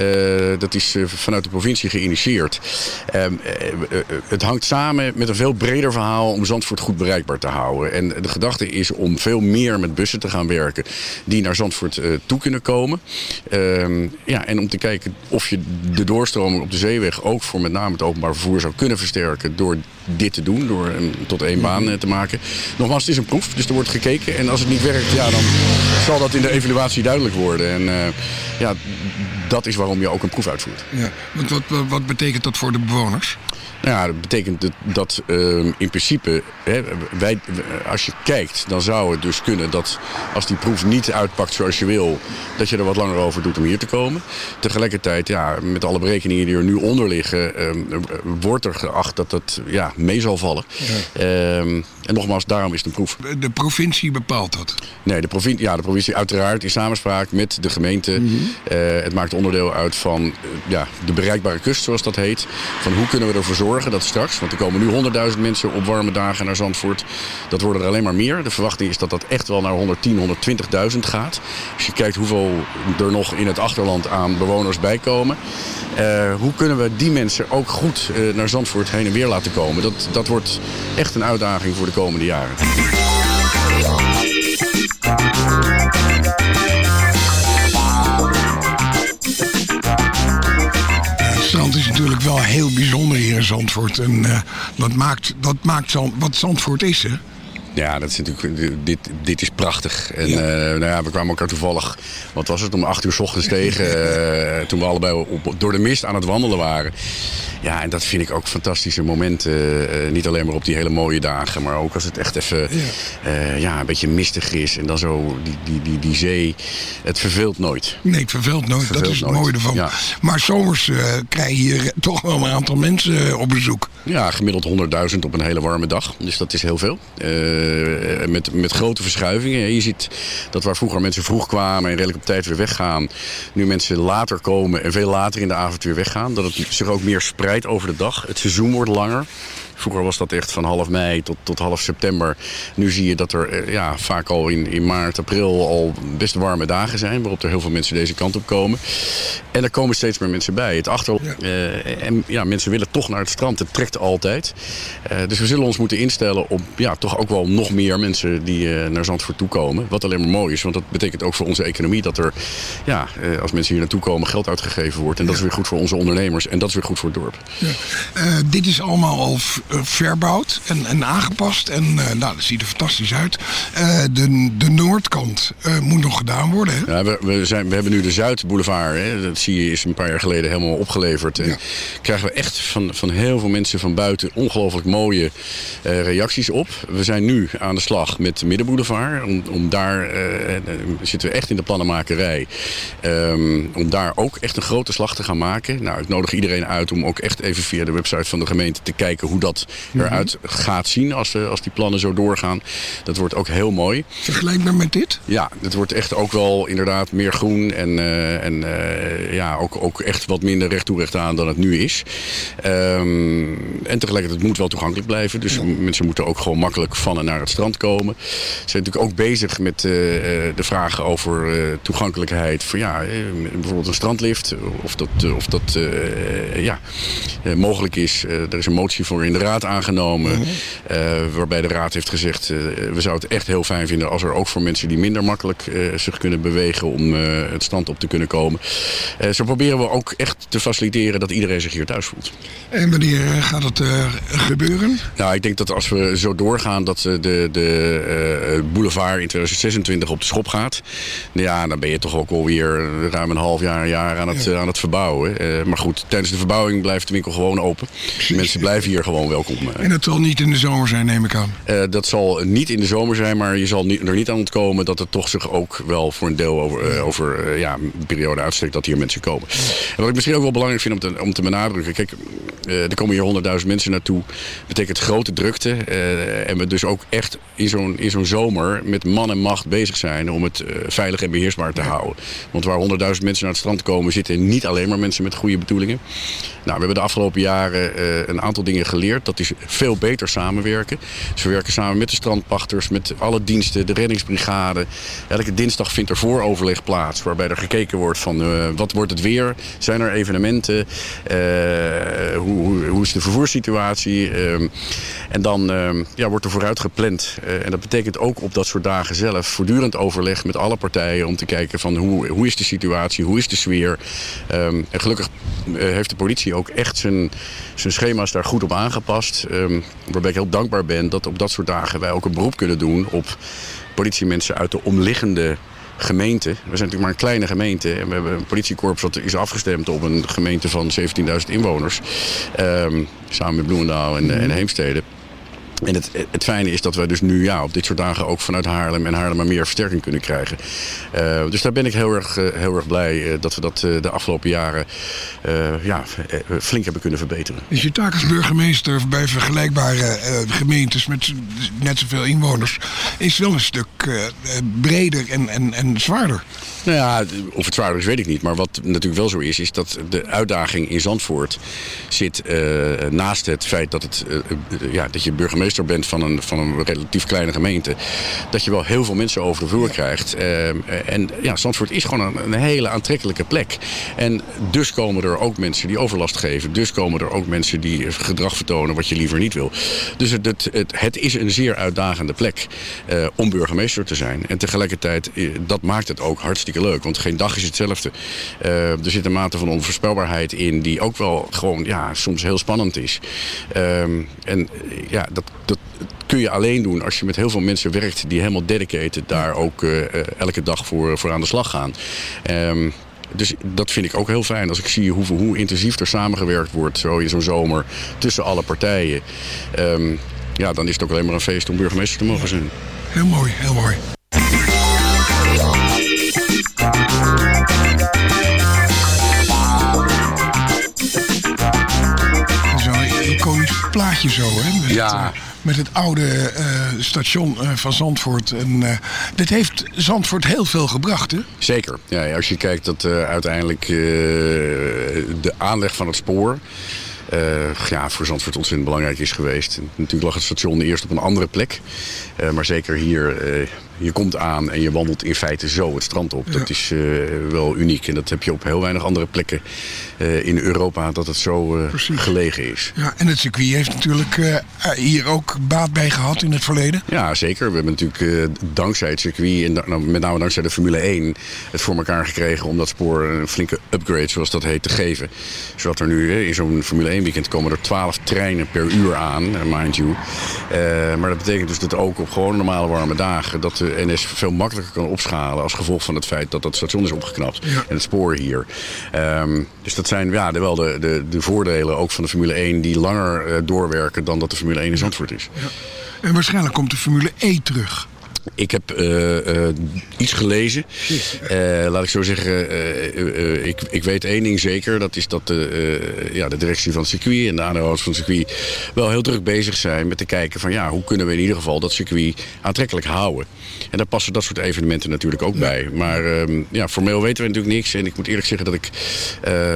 Uh, dat is vanuit de provincie geïnitieerd. het hangt samen met een veel breder verhaal om Zandvoort goed bereikbaar te houden. En de gedachte is om veel meer met bussen te gaan werken die naar Zandvoort toe kunnen komen. Ehm, ja, en om te kijken of je de doorstroming op de zeeweg ook voor met name het openbaar vervoer zou kunnen versterken door dit te doen, door hem tot één baan te maken. Nogmaals, het is een proef, dus er wordt gekeken. En als het niet werkt, ja, dan zal dat in de evaluatie duidelijk worden. En uh, ja, dat is waarom je ook een proef uitvoert. Ja, want wat, wat betekent dat voor de bewoners? Ja, dat betekent dat, dat uh, in principe, hè, wij, als je kijkt, dan zou het dus kunnen dat als die proef niet uitpakt zoals je wil, dat je er wat langer over doet om hier te komen. Tegelijkertijd, ja, met alle berekeningen die er nu onder liggen, uh, wordt er geacht dat dat ja, mee zal vallen. Ja. Uh, En nogmaals, daarom is het een proef. De provincie bepaalt dat? Nee, de provincie, ja, de provincie uiteraard in samenspraak met de gemeente. Mhm. Eh, het maakt onderdeel uit van eh, ja, de bereikbare kust, zoals dat heet. Van hoe kunnen we ervoor zorgen dat straks, want er komen nu 100.000 mensen op warme dagen naar Zandvoort. Dat worden er alleen maar meer. De verwachting is dat dat echt wel naar 110, 120.000 gaat. Als je kijkt hoeveel er nog in het achterland aan bewoners bijkomen. Uh, hoe kunnen we die mensen ook goed naar Zandvoort heen en weer laten komen? Dat, dat wordt echt een uitdaging voor de komende jaren. Het strand is natuurlijk wel heel bijzonder hier in Zandvoort. En uh, dat maakt, dat maakt Zand, wat Zandvoort is, hè? Ja, dat is natuurlijk, dit, dit is prachtig. En ja. Uh, nou ja, we kwamen elkaar toevallig, wat was het, om acht uur s ochtends tegen. Uh, toen we allebei op, door de mist aan het wandelen waren. Ja, en dat vind ik ook fantastische momenten. Uh, niet alleen maar op die hele mooie dagen, maar ook als het echt even ja. ja een beetje mistig is. En dan zo die, die, die, die zee. Het verveelt nooit. Nee, het verveelt nooit. Het verveelt dat is het mooie ervan. Ja. Maar zomers krijg je hier toch wel een aantal mensen op bezoek. Ja, gemiddeld 100.000 op een hele warme dag. Dus dat is heel veel. Met, met grote verschuivingen. Je ziet dat waar vroeger mensen vroeg kwamen en redelijk op tijd weer weggaan. Nu mensen later komen en veel later in de avond weer weggaan. Dat het zich ook meer spreidt over de dag. Het seizoen wordt langer. Vroeger was dat echt van half mei tot, tot half september. Nu zie je dat er ja, vaak al in, in maart, april al best warme dagen zijn. Waarop er heel veel mensen deze kant op komen. En er komen steeds meer mensen bij. Het achter, ja. Uh, en ja, mensen willen toch naar het strand. Het trekt altijd. Uh, dus we zullen ons moeten instellen op ja, toch ook wel nog meer mensen die uh, naar Zandvoort toe komen. Wat alleen maar mooi is. Want dat betekent ook voor onze economie dat er, ja, als mensen hier naartoe komen, geld uitgegeven wordt. En dat is weer goed voor onze ondernemers. En dat is weer goed voor het dorp. Ja. dit is allemaal al verbouwd en, en aangepast. En uh, nou, dat ziet er fantastisch uit. Uh, de, de noordkant moet nog gedaan worden. Hè? Ja, we, we, zijn, we hebben nu de Zuidboulevard. Hè? Dat zie je is een paar jaar geleden helemaal opgeleverd. En ja. krijgen we echt van, van heel veel mensen van buiten ongelooflijk mooie reacties op. We zijn nu aan de slag met de Middenboulevard. Om, om daar zitten we echt in de plannenmakerij. Um, om daar ook echt een grote slag te gaan maken. Nou, ik nodig iedereen uit om ook echt even via de website van de gemeente te kijken hoe dat eruit gaat zien als, de, als die plannen zo doorgaan. Dat wordt ook heel mooi. Vergelijkbaar met dit? Ja, het wordt echt ook wel inderdaad meer groen en, uh, en uh, ja, ook, ook echt wat minder recht toe recht aan dan het nu is. Um, en tegelijkertijd moet wel toegankelijk blijven. Dus ja. mensen moeten ook gewoon makkelijk van en naar het strand komen. Ze zijn natuurlijk ook bezig met uh, de vragen over toegankelijkheid. Voor ja, bijvoorbeeld een strandlift. Of dat, of dat ja, mogelijk is. er is een motie voor in de raad aangenomen. Mm -hmm. uh, waarbij de raad heeft gezegd, uh, we zouden het echt heel fijn vinden als er ook voor mensen die minder makkelijk uh, zich kunnen bewegen om het stand op te kunnen komen. zo proberen we ook echt te faciliteren dat iedereen zich hier thuis voelt. En wanneer gaat het gebeuren? Nou, ik denk dat als we zo doorgaan dat de, de boulevard in 2026 op de schop gaat. Ja, dan ben je toch ook alweer ruim een half jaar, een jaar aan het, ja. aan het verbouwen. maar goed, tijdens de verbouwing blijft de winkel gewoon open. Mensen blijven hier gewoon welkom. En dat zal niet in de zomer zijn, neem ik aan? Uh, dat zal niet in de zomer zijn, maar je zal er niet aan ontkomen dat het toch zich ook wel voor een deel over, uh, over uh, ja, een periode uitstrekt dat hier mensen komen. En wat ik misschien ook wel belangrijk vind om te, om te benadrukken, kijk, er komen hier 100.000 mensen naartoe. Dat betekent grote drukte. en we dus ook echt in zo'n zo'n zomer met man en macht bezig zijn om het veilig en beheersbaar te houden. Want waar 100.000 mensen naar het strand komen, zitten niet alleen maar mensen met goede bedoelingen. Nou, we hebben de afgelopen jaren een aantal dingen geleerd. Dat is veel beter samenwerken. Dus we werken samen met de strandpachters, met alle diensten, de reddingsbrigade. Elke dinsdag vindt er vooroverleg plaats, waarbij er gekeken wordt van uh, wat wordt het weer? Zijn er evenementen? Uh, hoe, hoe, is de vervoerssituatie? Uh, en dan ja, wordt er vooruit gepland. en dat betekent ook op dat soort dagen zelf voortdurend overleg met alle partijen om te kijken van hoe, hoe is de situatie, hoe is de sfeer? en gelukkig heeft de politie ook echt zijn, zijn schema's daar goed op aangepast. Um, waarbij ik heel dankbaar ben dat op dat soort dagen wij ook een beroep kunnen doen op politiemensen uit de omliggende gemeente. We zijn natuurlijk maar een kleine gemeente. En we hebben een politiekorps dat is afgestemd op een gemeente van 17.000 inwoners. Um, samen met Bloemendaal en, en Heemstede. En het, het fijne is dat wij dus nu ja, op dit soort dagen ook vanuit Haarlem en Haarlem maar meer versterking kunnen krijgen. Uh, dus daar ben ik heel erg, uh, heel erg blij uh, dat we dat de afgelopen jaren ja, flink hebben kunnen verbeteren. Is je taak als burgemeester bij vergelijkbare gemeentes met net zoveel inwoners is wel een stuk breder en, en, en zwaarder? Nou ja, of het zwaarder is weet ik niet. Maar wat natuurlijk wel zo is, is dat de uitdaging in Zandvoort zit naast het feit dat, het, ja, dat je burgemeester bent van een, van een relatief kleine gemeente. Dat je wel heel veel mensen over de vloer krijgt. Ehm, en ja, Zandvoort is gewoon een, een, hele aantrekkelijke plek. En dus komen er ook mensen die overlast geven. Dus komen er ook mensen die gedrag vertonen wat je liever niet wil. Dus het, het, het, het is een zeer uitdagende plek uh, om burgemeester te zijn. En tegelijkertijd, eh, dat maakt het ook hartstikke leuk. Want geen dag is hetzelfde. Uh, er zit een mate van onvoorspelbaarheid in die ook wel gewoon ja, soms heel spannend is. Uh, en ja, dat, dat kun je alleen doen als je met heel veel mensen werkt die helemaal dedicated daar ook uh, elke dag voor, voor aan de slag gaan. Um, dus dat vind ik ook heel fijn als ik zie hoe, hoe intensief er samengewerkt wordt zo in zo'n zomer tussen alle partijen. Um, ja, dan is het ook alleen maar een feest om burgemeester te mogen zijn. Heel mooi, heel mooi. Zo, hè? Met ja. Het, uh, met het oude uh, station uh, van Zandvoort. En dit heeft Zandvoort heel veel gebracht, hè? Zeker. Ja, als je kijkt dat uiteindelijk de aanleg van het spoor... ja, voor Zandvoort ontzettend belangrijk is geweest. Natuurlijk lag het station eerst op een andere plek. maar zeker hier je komt aan en je wandelt in feite zo het strand op. Dat is uh, wel uniek. En dat heb je op heel weinig andere plekken uh, in Europa dat het zo uh, gelegen is. Ja, en het circuit heeft natuurlijk hier ook baat bij gehad in het verleden. Ja, zeker. We hebben natuurlijk dankzij het circuit en nou, met name dankzij de Formule 1 het voor elkaar gekregen om dat spoor een flinke upgrade, zoals dat heet, te geven. Zodat er nu in zo'n Formule 1 weekend komen er 12 treinen per uur aan, mind you. maar dat betekent dus dat ook op gewoon normale warme dagen dat de NS veel makkelijker kan opschalen als gevolg van het feit dat dat station is opgeknapt. En het spoor hier. Um, dus dat zijn ja, wel de, de, de voordelen ook van de Formule 1 die langer uh, doorwerken dan dat de Formule 1 in Zandvoort is. Ja. En waarschijnlijk komt de Formule E terug. Ik heb uh, uh, iets gelezen. Uh, laat ik zo zeggen, ik, ik weet één ding zeker. Dat is dat de, ja, de directie van het circuit en de aandeelhouders van het circuit... wel heel druk bezig zijn met te kijken van... ja, hoe kunnen we in ieder geval dat circuit aantrekkelijk houden. En daar passen dat soort evenementen natuurlijk ook bij. Maar ehm, ja, formeel weten we natuurlijk niks. En ik moet eerlijk zeggen dat ik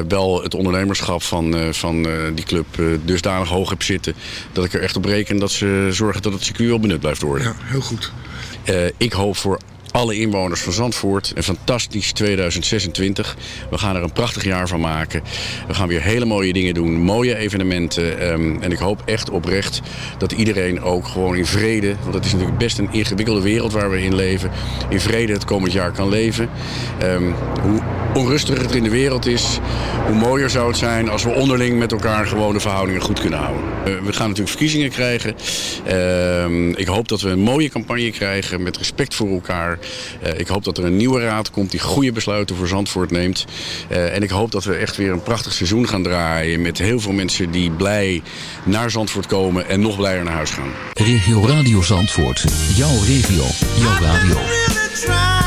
wel het ondernemerschap van, van die club dusdanig hoog heb zitten... dat ik er echt op reken dat ze zorgen dat het circuit wel benut blijft worden. Ja, heel goed. Uh, ik hoop voor alle inwoners van Zandvoort. Een fantastisch 2026. We gaan er een prachtig jaar van maken. We gaan weer hele mooie dingen doen. Mooie evenementen. Um, en ik hoop echt oprecht dat iedereen ook gewoon in vrede... want het is natuurlijk best een ingewikkelde wereld waar we in leven... in vrede het komend jaar kan leven. Um, hoe onrustiger het in de wereld is... hoe mooier zou het zijn als we onderling met elkaar... gewoon de verhoudingen goed kunnen houden. Uh, we gaan natuurlijk verkiezingen krijgen. Uh, ik hoop dat we een mooie campagne krijgen... met respect voor elkaar... Uh, ik hoop dat er een nieuwe raad komt die goede besluiten voor Zandvoort neemt. Uh, en ik hoop dat we echt weer een prachtig seizoen gaan draaien... met heel veel mensen die blij naar Zandvoort komen en nog blijer naar huis gaan. Regio Radio Zandvoort. Jouw regio. Jouw radio.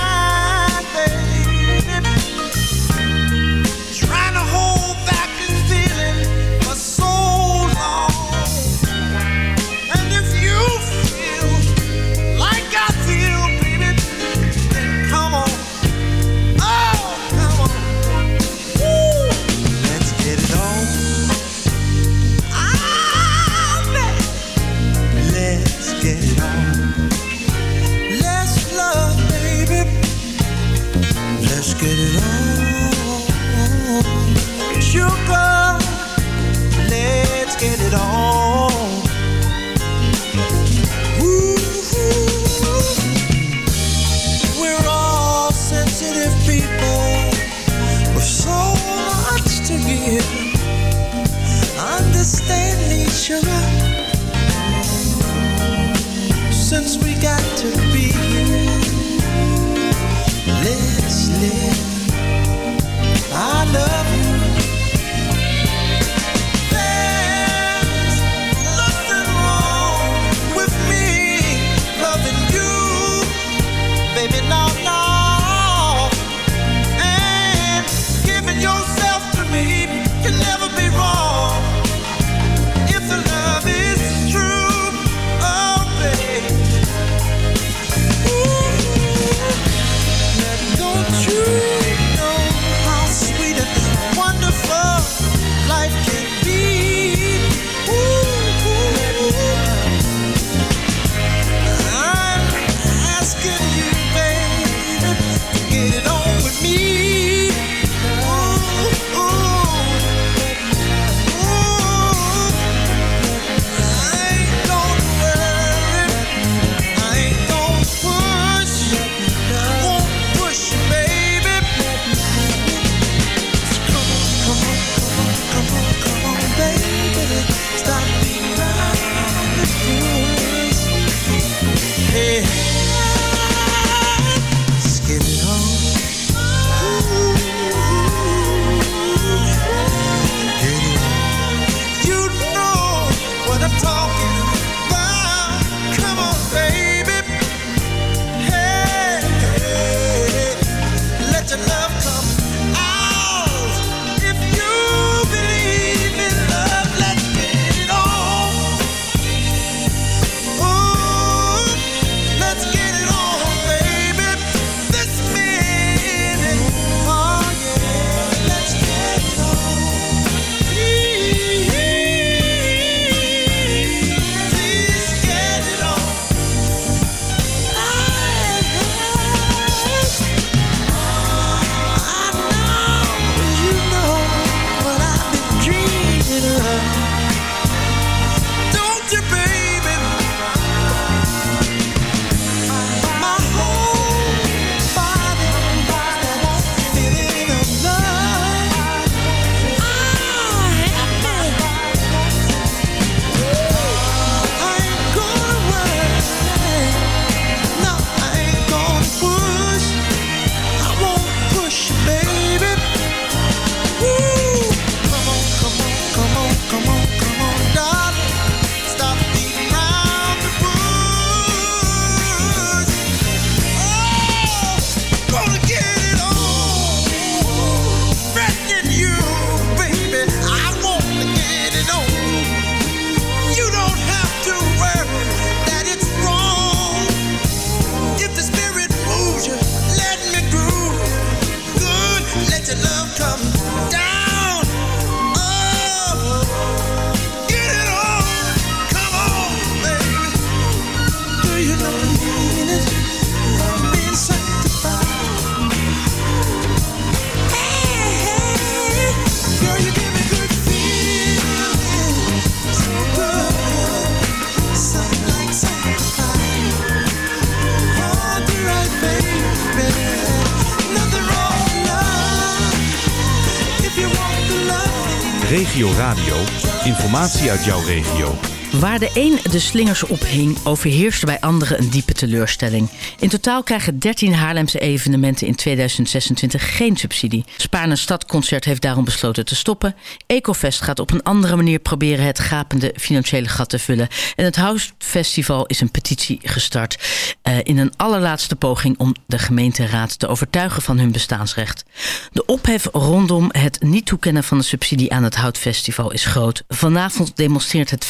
we're all sensitive people with so much to give. Understand each other. Regio Radio. Informatie uit jouw regio. Waar de een de slingers ophing, overheerste bij anderen een diepe teleurstelling. In totaal krijgen 13 Haarlemse evenementen in 2026 geen subsidie. Spaarne Stadconcert heeft daarom besloten te stoppen. Ecofest gaat op een andere manier proberen het gapende financiële gat te vullen. En het House Festival is een petitie gestart uh, in een allerlaatste poging om de gemeenteraad te overtuigen van hun bestaansrecht. De ophef rondom het niet toekennen van de subsidie aan het Houtfestival is groot. Vanavond demonstreert het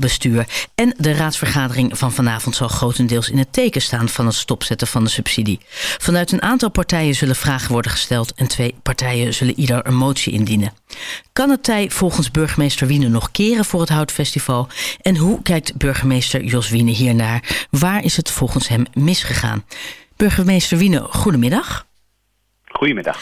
festivalbestuur en de raadsvergadering van vanavond zal grotendeels in het teken staan van het stopzetten van de subsidie. Vanuit een aantal partijen zullen vragen worden gesteld en twee partijen zullen ieder een motie indienen. Kan het tij volgens burgemeester Wiene nog keren voor het Houtfestival? En hoe kijkt burgemeester Jos Wiene hiernaar? Waar is het volgens hem misgegaan? Burgemeester Wiene, goedemiddag. Goedemiddag.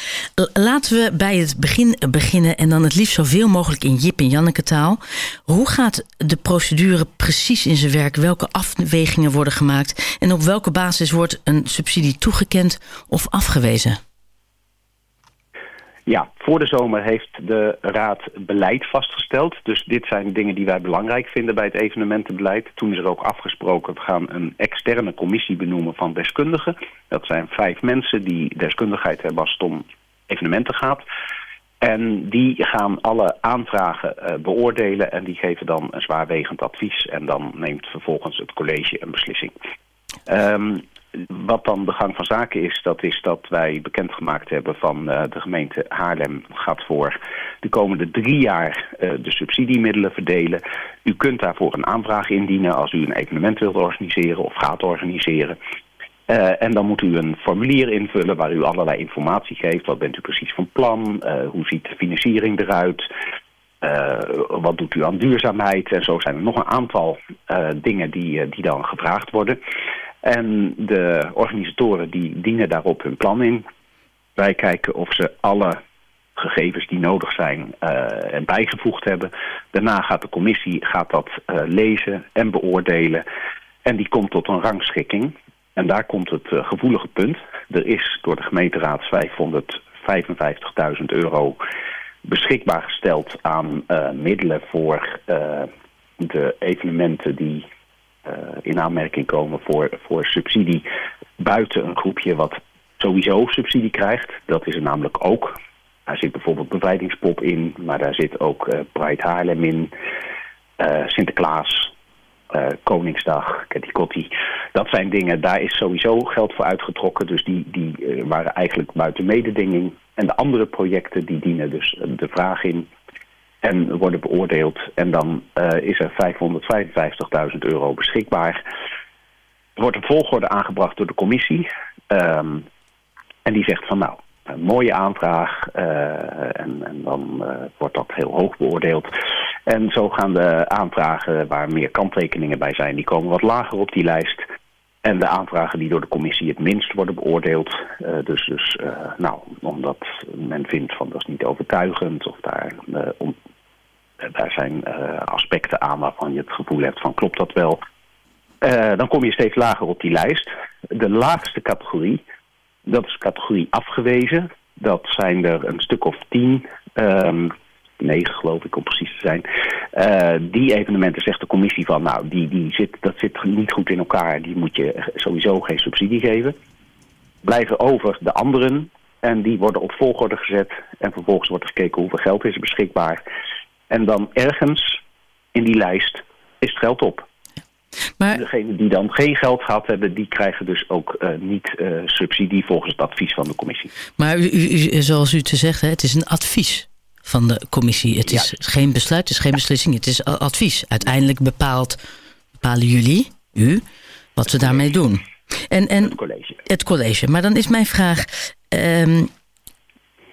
Laten we bij het begin beginnen en dan het liefst zoveel mogelijk in Jip en Janneke taal. Hoe gaat de procedure precies in zijn werk? Welke afwegingen worden gemaakt? En op welke basis wordt een subsidie toegekend of afgewezen? Ja, voor de zomer heeft de Raad beleid vastgesteld. Dus dit zijn dingen die wij belangrijk vinden bij het evenementenbeleid. Toen is er ook afgesproken, we gaan een externe commissie benoemen van deskundigen. Dat zijn vijf mensen die deskundigheid hebben als het om evenementen gaat. En die gaan alle aanvragen uh, beoordelen en die geven dan een zwaarwegend advies. En dan neemt vervolgens het college een beslissing. Um, wat dan de gang van zaken is, dat is dat wij bekendgemaakt hebben van uh, de gemeente Haarlem gaat voor de komende drie jaar uh, de subsidiemiddelen verdelen. U kunt daarvoor een aanvraag indienen als u een evenement wilt organiseren of gaat organiseren. Uh, en dan moet u een formulier invullen waar u allerlei informatie geeft. Wat bent u precies van plan? hoe ziet de financiering eruit? wat doet u aan duurzaamheid? En zo zijn er nog een aantal dingen die, die dan gevraagd worden. En de organisatoren die dienen daarop hun plan in. Wij kijken of ze alle gegevens die nodig zijn uh, bijgevoegd hebben. Daarna gaat de commissie gaat dat uh, lezen en beoordelen. En die komt tot een rangschikking. En daar komt het uh, gevoelige punt. Er is door de gemeenteraad 555.000 euro beschikbaar gesteld aan middelen voor de evenementen die in aanmerking komen voor, voor subsidie buiten een groepje wat sowieso subsidie krijgt. Dat is er namelijk ook. Daar zit bijvoorbeeld Bevrijdingspop in, maar daar zit ook uh, Pride Haarlem in, uh, Sinterklaas, uh, Koningsdag, Ketty Dat zijn dingen, daar is sowieso geld voor uitgetrokken, dus die, die waren eigenlijk buiten mededinging. En de andere projecten die dienen dus de vraag in en worden beoordeeld. En dan is er 555.000 euro beschikbaar. Er wordt een volgorde aangebracht door de commissie. Um, en die zegt van nou, een mooie aanvraag uh, en, en, dan uh, wordt dat heel hoog beoordeeld. En zo gaan de aanvragen waar meer kanttekeningen bij zijn, die komen wat lager op die lijst. En de aanvragen die door de commissie het minst worden beoordeeld. Dus dus nou, omdat men vindt van dat is niet overtuigend of daar, daar zijn aspecten aan waarvan je het gevoel hebt van klopt dat wel. dan kom je steeds lager op die lijst. De laagste categorie dat is categorie afgewezen. Dat zijn er een stuk of tien, um, negen geloof ik om precies te zijn. Die evenementen zegt de commissie van, nou, die, die zit, dat zit niet goed in elkaar. Die moet je sowieso geen subsidie geven. Blijven over de anderen en die worden op volgorde gezet. En vervolgens wordt er gekeken hoeveel geld is er beschikbaar. En dan ergens in die lijst is het geld op. Maar... Degenen die dan geen geld gehad hebben, die krijgen dus ook uh, niet uh, subsidie volgens het advies van de commissie. Maar u, u, zoals u te zegt, het is een advies van de commissie. Het is ja. geen besluit, het is geen beslissing, het is advies. Uiteindelijk bepaalt, bepalen jullie, u, wat ze daarmee doen. En, en het college. Het college. Maar dan is mijn vraag, um,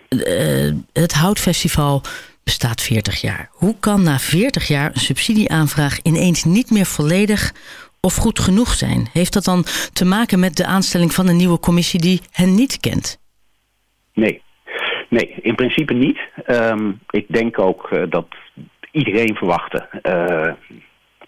uh, het Houtfestival bestaat 40 jaar. Hoe kan na 40 jaar een subsidieaanvraag ineens niet meer volledig of goed genoeg zijn? Heeft dat dan te maken met de aanstelling van een nieuwe commissie die hen niet kent? Nee, nee in principe niet. Um, ik denk ook uh, dat iedereen verwachtte uh,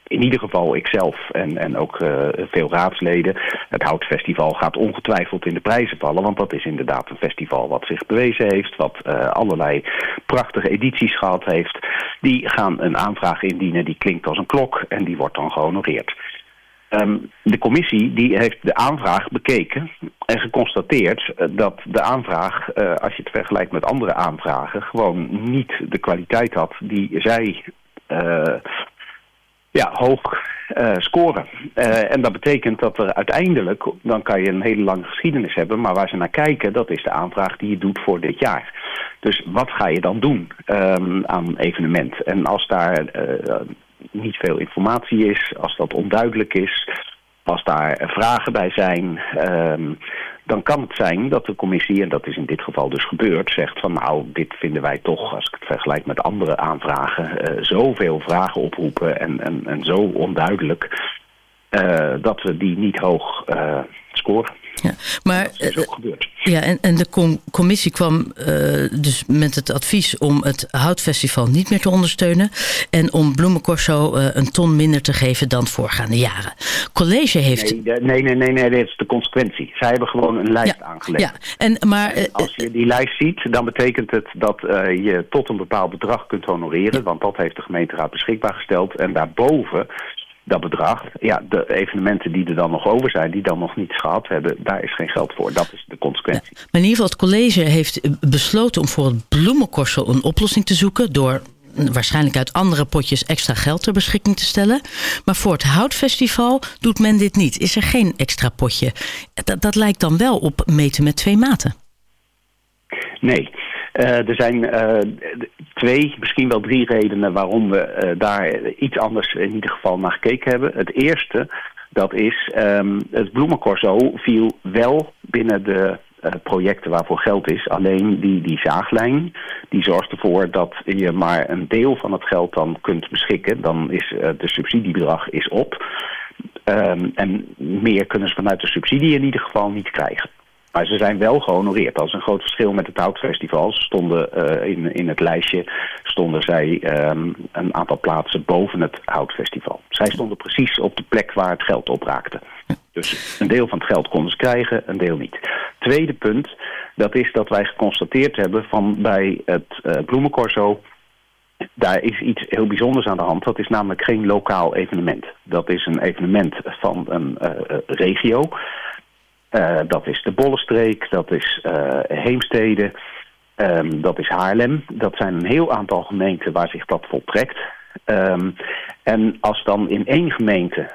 in ieder geval ikzelf en, en ook uh, veel raadsleden. Het Houtfestival gaat ongetwijfeld in de prijzen vallen. Want dat is inderdaad een festival wat zich bewezen heeft. Wat uh, allerlei prachtige edities gehad heeft. Die gaan een aanvraag indienen. Die klinkt als een klok. En die wordt dan gehonoreerd. Um, de commissie die heeft de aanvraag bekeken en geconstateerd uh, dat de aanvraag, als je het vergelijkt met andere aanvragen, gewoon niet de kwaliteit had die zij ja, hoog uh, scoren. Uh, en dat betekent dat er uiteindelijk, dan kan je een hele lange geschiedenis hebben, maar waar ze naar kijken, dat is de aanvraag die je doet voor dit jaar. Dus wat ga je dan doen um, aan evenement? En als daar uh, niet veel informatie is, als dat onduidelijk is, als daar vragen bij zijn, um, dan kan het zijn dat de commissie, en dat is in dit geval dus gebeurd, zegt van nou, dit vinden wij toch, als ik het vergelijk met andere aanvragen, uh, zoveel vragen oproepen en, en, en zo onduidelijk, uh, dat we die niet hoog uh, scoren. Ja, maar dat is ook gebeurd. Ja, en, en de com commissie kwam uh, dus met het advies om het Houtfestival niet meer te ondersteunen. En om Bloemencorso uh, een ton minder te geven dan voorgaande jaren. College heeft. Nee, nee, nee, nee, nee, dat is de consequentie. Zij hebben gewoon een lijst ja, aangelegd. Ja, en, maar, en als je die lijst ziet, dan betekent het dat uh, je tot een bepaald bedrag kunt honoreren. Ja. Want dat heeft de gemeenteraad beschikbaar gesteld. En daarboven dat bedrag, ja, de evenementen die er dan nog over zijn, die dan nog niets gehad hebben, daar is geen geld voor. Dat is de consequentie. Ja, maar in ieder geval, het college heeft besloten om voor het bloemenkorsel een oplossing te zoeken door waarschijnlijk uit andere potjes extra geld ter beschikking te stellen. Maar voor het Houtfestival doet men dit niet. Is er geen extra potje. Dat, dat lijkt dan wel op meten met twee maten. Nee, er zijn uh, twee, misschien wel drie redenen waarom we uh, daar iets anders in ieder geval naar gekeken hebben. Het eerste, dat is um, het bloemencorso viel wel binnen de projecten waarvoor geld is. Alleen die, die zaaglijn, die zorgt ervoor dat je maar een deel van het geld dan kunt beschikken. Dan is de subsidiebedrag is op. Um, en meer kunnen ze vanuit de subsidie in ieder geval niet krijgen. Maar ze zijn wel gehonoreerd. Dat is een groot verschil met het Houtfestival. Ze stonden uh, in, in het lijstje stonden zij um, een aantal plaatsen boven het Houtfestival. Zij stonden precies op de plek waar het geld opraakte. Dus een deel van het geld konden ze krijgen, een deel niet. Tweede punt, dat is dat wij geconstateerd hebben van bij het uh, bloemencorso daar is iets heel bijzonders aan de hand. Dat is namelijk geen lokaal evenement. Dat is een evenement van een uh, regio. Uh, dat is de Bollenstreek, dat is Heemstede, um, dat is Haarlem. Dat zijn een heel aantal gemeenten waar zich dat voltrekt. Um, en als dan in één gemeente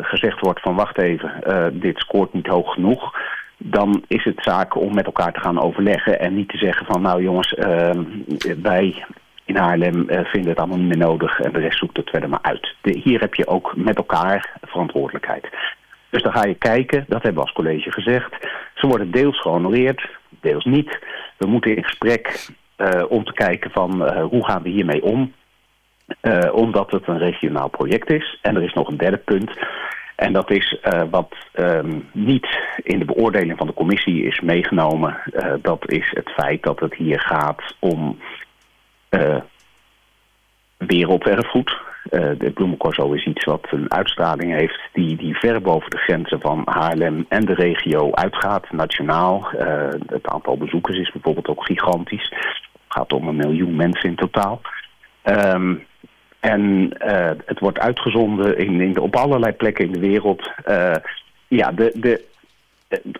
gezegd wordt van wacht even, dit scoort niet hoog genoeg dan is het zaak om met elkaar te gaan overleggen en niet te zeggen van nou jongens, uh, wij in Haarlem vinden het allemaal niet meer nodig en de rest zoekt het verder maar uit. Hier heb je ook met elkaar verantwoordelijkheid. Dus dan ga je kijken, dat hebben we als college gezegd. Ze worden deels gehonoreerd, deels niet. We moeten in gesprek uh, om te kijken van uh, hoe gaan we hiermee om. omdat het een regionaal project is. En er is nog een derde punt. En dat is wat um, niet in de beoordeling van de commissie is meegenomen. Dat is het feit dat het hier gaat om werelderfgoed. De bloemencorso is iets wat een uitstraling heeft die, die ver boven de grenzen van Haarlem en de regio uitgaat, nationaal. het aantal bezoekers is bijvoorbeeld ook gigantisch. Het gaat om een miljoen mensen in totaal. Um, en uh, het wordt uitgezonden in, in, op allerlei plekken in de wereld. Ja, de, de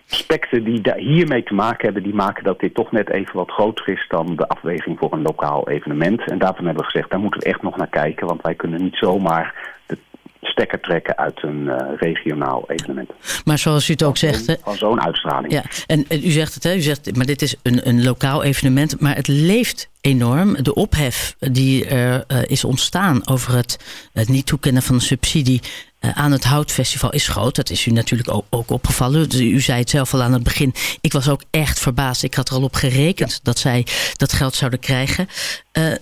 aspecten die hiermee te maken hebben... die maken dat dit toch net even wat groter is dan de afweging voor een lokaal evenement. En daarvan hebben we gezegd, daar moeten we echt nog naar kijken. Want wij kunnen niet zomaar de stekker trekken uit een uh, regionaal evenement. Maar zoals u het ook zegt... Hè? Van zo'n uitstraling. Ja, en, en, u zegt het, hè? U zegt, maar dit is een, een lokaal evenement, maar het leeft enorm. De ophef die er uh, is ontstaan over het, het niet toekennen van een subsidie aan het Houtfestival is groot. Dat is u natuurlijk ook, ook opgevallen. Dus u zei het zelf al aan het begin. Ik was ook echt verbaasd. Ik had er al op gerekend ja. dat zij dat geld zouden krijgen. Uh,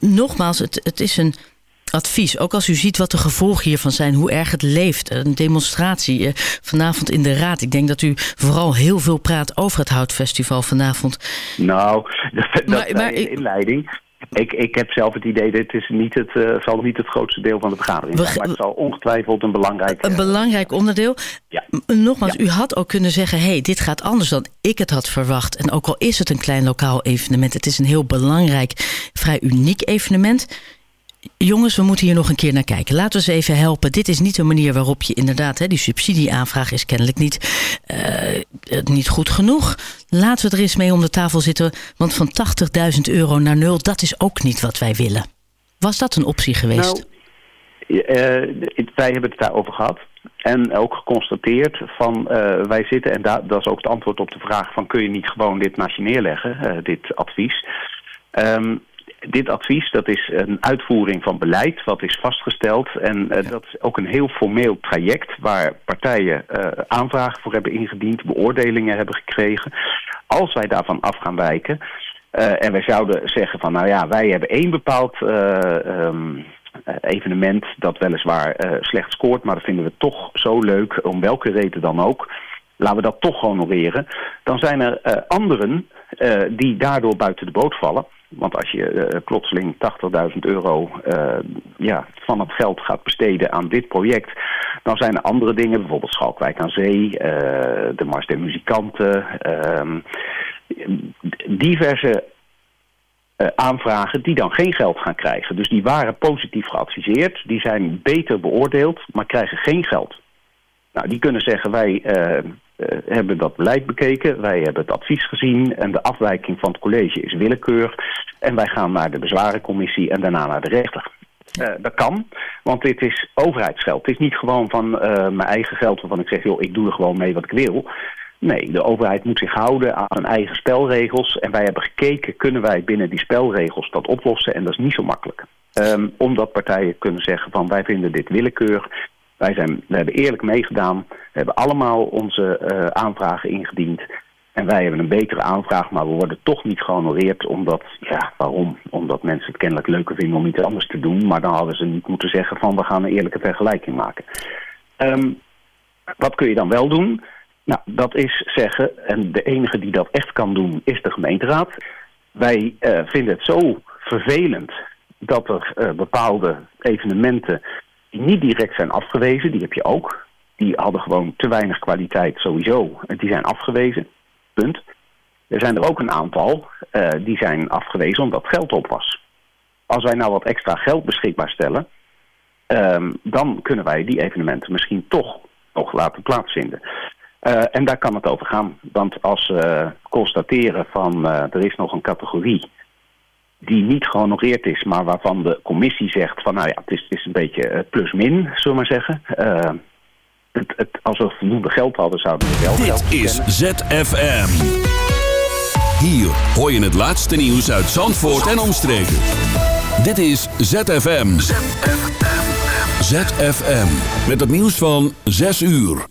nogmaals, het, het is een advies. Ook als u ziet wat de gevolgen hiervan zijn, hoe erg het leeft. Een demonstratie uh, vanavond in de Raad. Ik denk dat u vooral heel veel praat over het Houtfestival vanavond. Nou, dat, maar, maar, inleiding. Ik, ik heb zelf het idee, dit is niet het, uh, zal niet het grootste deel van de vergadering zijn. Maar het zal ongetwijfeld een belangrijk... Een belangrijk onderdeel. Ja. Nogmaals, ja. u had ook kunnen zeggen... hey, dit gaat anders dan ik het had verwacht. En ook al is het een klein lokaal evenement... het is een heel belangrijk, vrij uniek evenement jongens, we moeten hier nog een keer naar kijken. Laten we eens even helpen. Dit is niet een manier waarop je inderdaad... Hè, die subsidieaanvraag is kennelijk niet, uh, niet goed genoeg. Laten we er eens mee om de tafel zitten. Want van 80.000 euro naar nul, dat is ook niet wat wij willen. Was dat een optie geweest? Nou, uh, wij hebben het daarover gehad. En ook geconstateerd van wij zitten, en da dat is ook het antwoord op de vraag van kun je niet gewoon dit naast neerleggen, dit advies. Um, dit advies, dat is een uitvoering van beleid wat is vastgesteld. En uh, ja. dat is ook een heel formeel traject waar partijen uh, aanvragen voor hebben ingediend, beoordelingen hebben gekregen. Als wij daarvan af gaan wijken uh, en wij zouden zeggen van nou ja, wij hebben één bepaald um, evenement dat weliswaar slecht scoort, maar dat vinden we toch zo leuk, om welke reden dan ook. Laten we dat toch honoreren. Dan zijn er anderen die daardoor buiten de boot vallen. Want als je uh, plotseling 80.000 euro uh, ja, van het geld gaat besteden aan dit project... dan zijn er andere dingen, bijvoorbeeld Schalkwijk aan Zee, uh, de Mars der Muzikanten... diverse aanvragen die dan geen geld gaan krijgen. Dus die waren positief geadviseerd, die zijn beter beoordeeld, maar krijgen geen geld. Nou, die kunnen zeggen, wij hebben dat beleid bekeken. Wij hebben het advies gezien en de afwijking van het college is willekeur. En wij gaan naar de bezwarencommissie en daarna naar de rechter. Uh, dat kan, want dit is overheidsgeld. Het is niet gewoon van uh, mijn eigen geld waarvan ik zeg, joh, ik doe er gewoon mee wat ik wil. Nee, de overheid moet zich houden aan zijn eigen spelregels. En wij hebben gekeken, kunnen wij binnen die spelregels dat oplossen? En dat is niet zo makkelijk. Um, omdat partijen kunnen zeggen van wij vinden dit willekeur. Wij zijn, we hebben eerlijk meegedaan. We hebben allemaal onze uh, aanvragen ingediend. En wij hebben een betere aanvraag, maar we worden toch niet gehonoreerd. Omdat, ja, waarom? Omdat mensen het kennelijk leuker vinden om iets anders te doen. Maar dan hadden ze niet moeten zeggen van we gaan een eerlijke vergelijking maken. Um, wat kun je dan wel doen? Nou, dat is zeggen, en de enige die dat echt kan doen is de gemeenteraad. Wij uh, vinden het zo vervelend dat er uh, bepaalde evenementen die niet direct zijn afgewezen, die heb je ook. Die hadden gewoon te weinig kwaliteit sowieso. Die zijn afgewezen. Punt. Er zijn er ook een aantal uh, die zijn afgewezen omdat geld op was. als wij nou wat extra geld beschikbaar stellen, ehm, dan kunnen wij die evenementen misschien toch nog laten plaatsvinden. Uh, en daar kan het over gaan. Want als we constateren van er is nog een categorie die niet gehonoreerd is, maar waarvan de commissie zegt van nou ja, het is, het is een beetje plus-min, zullen we maar zeggen. Het, het, als we voldoende geld hadden, zouden we wel Dit geld is ZFM. Hier hoor je het laatste nieuws uit Zandvoort en omstreken. Dit is ZFM. ZFM. Met het nieuws van 6 uur.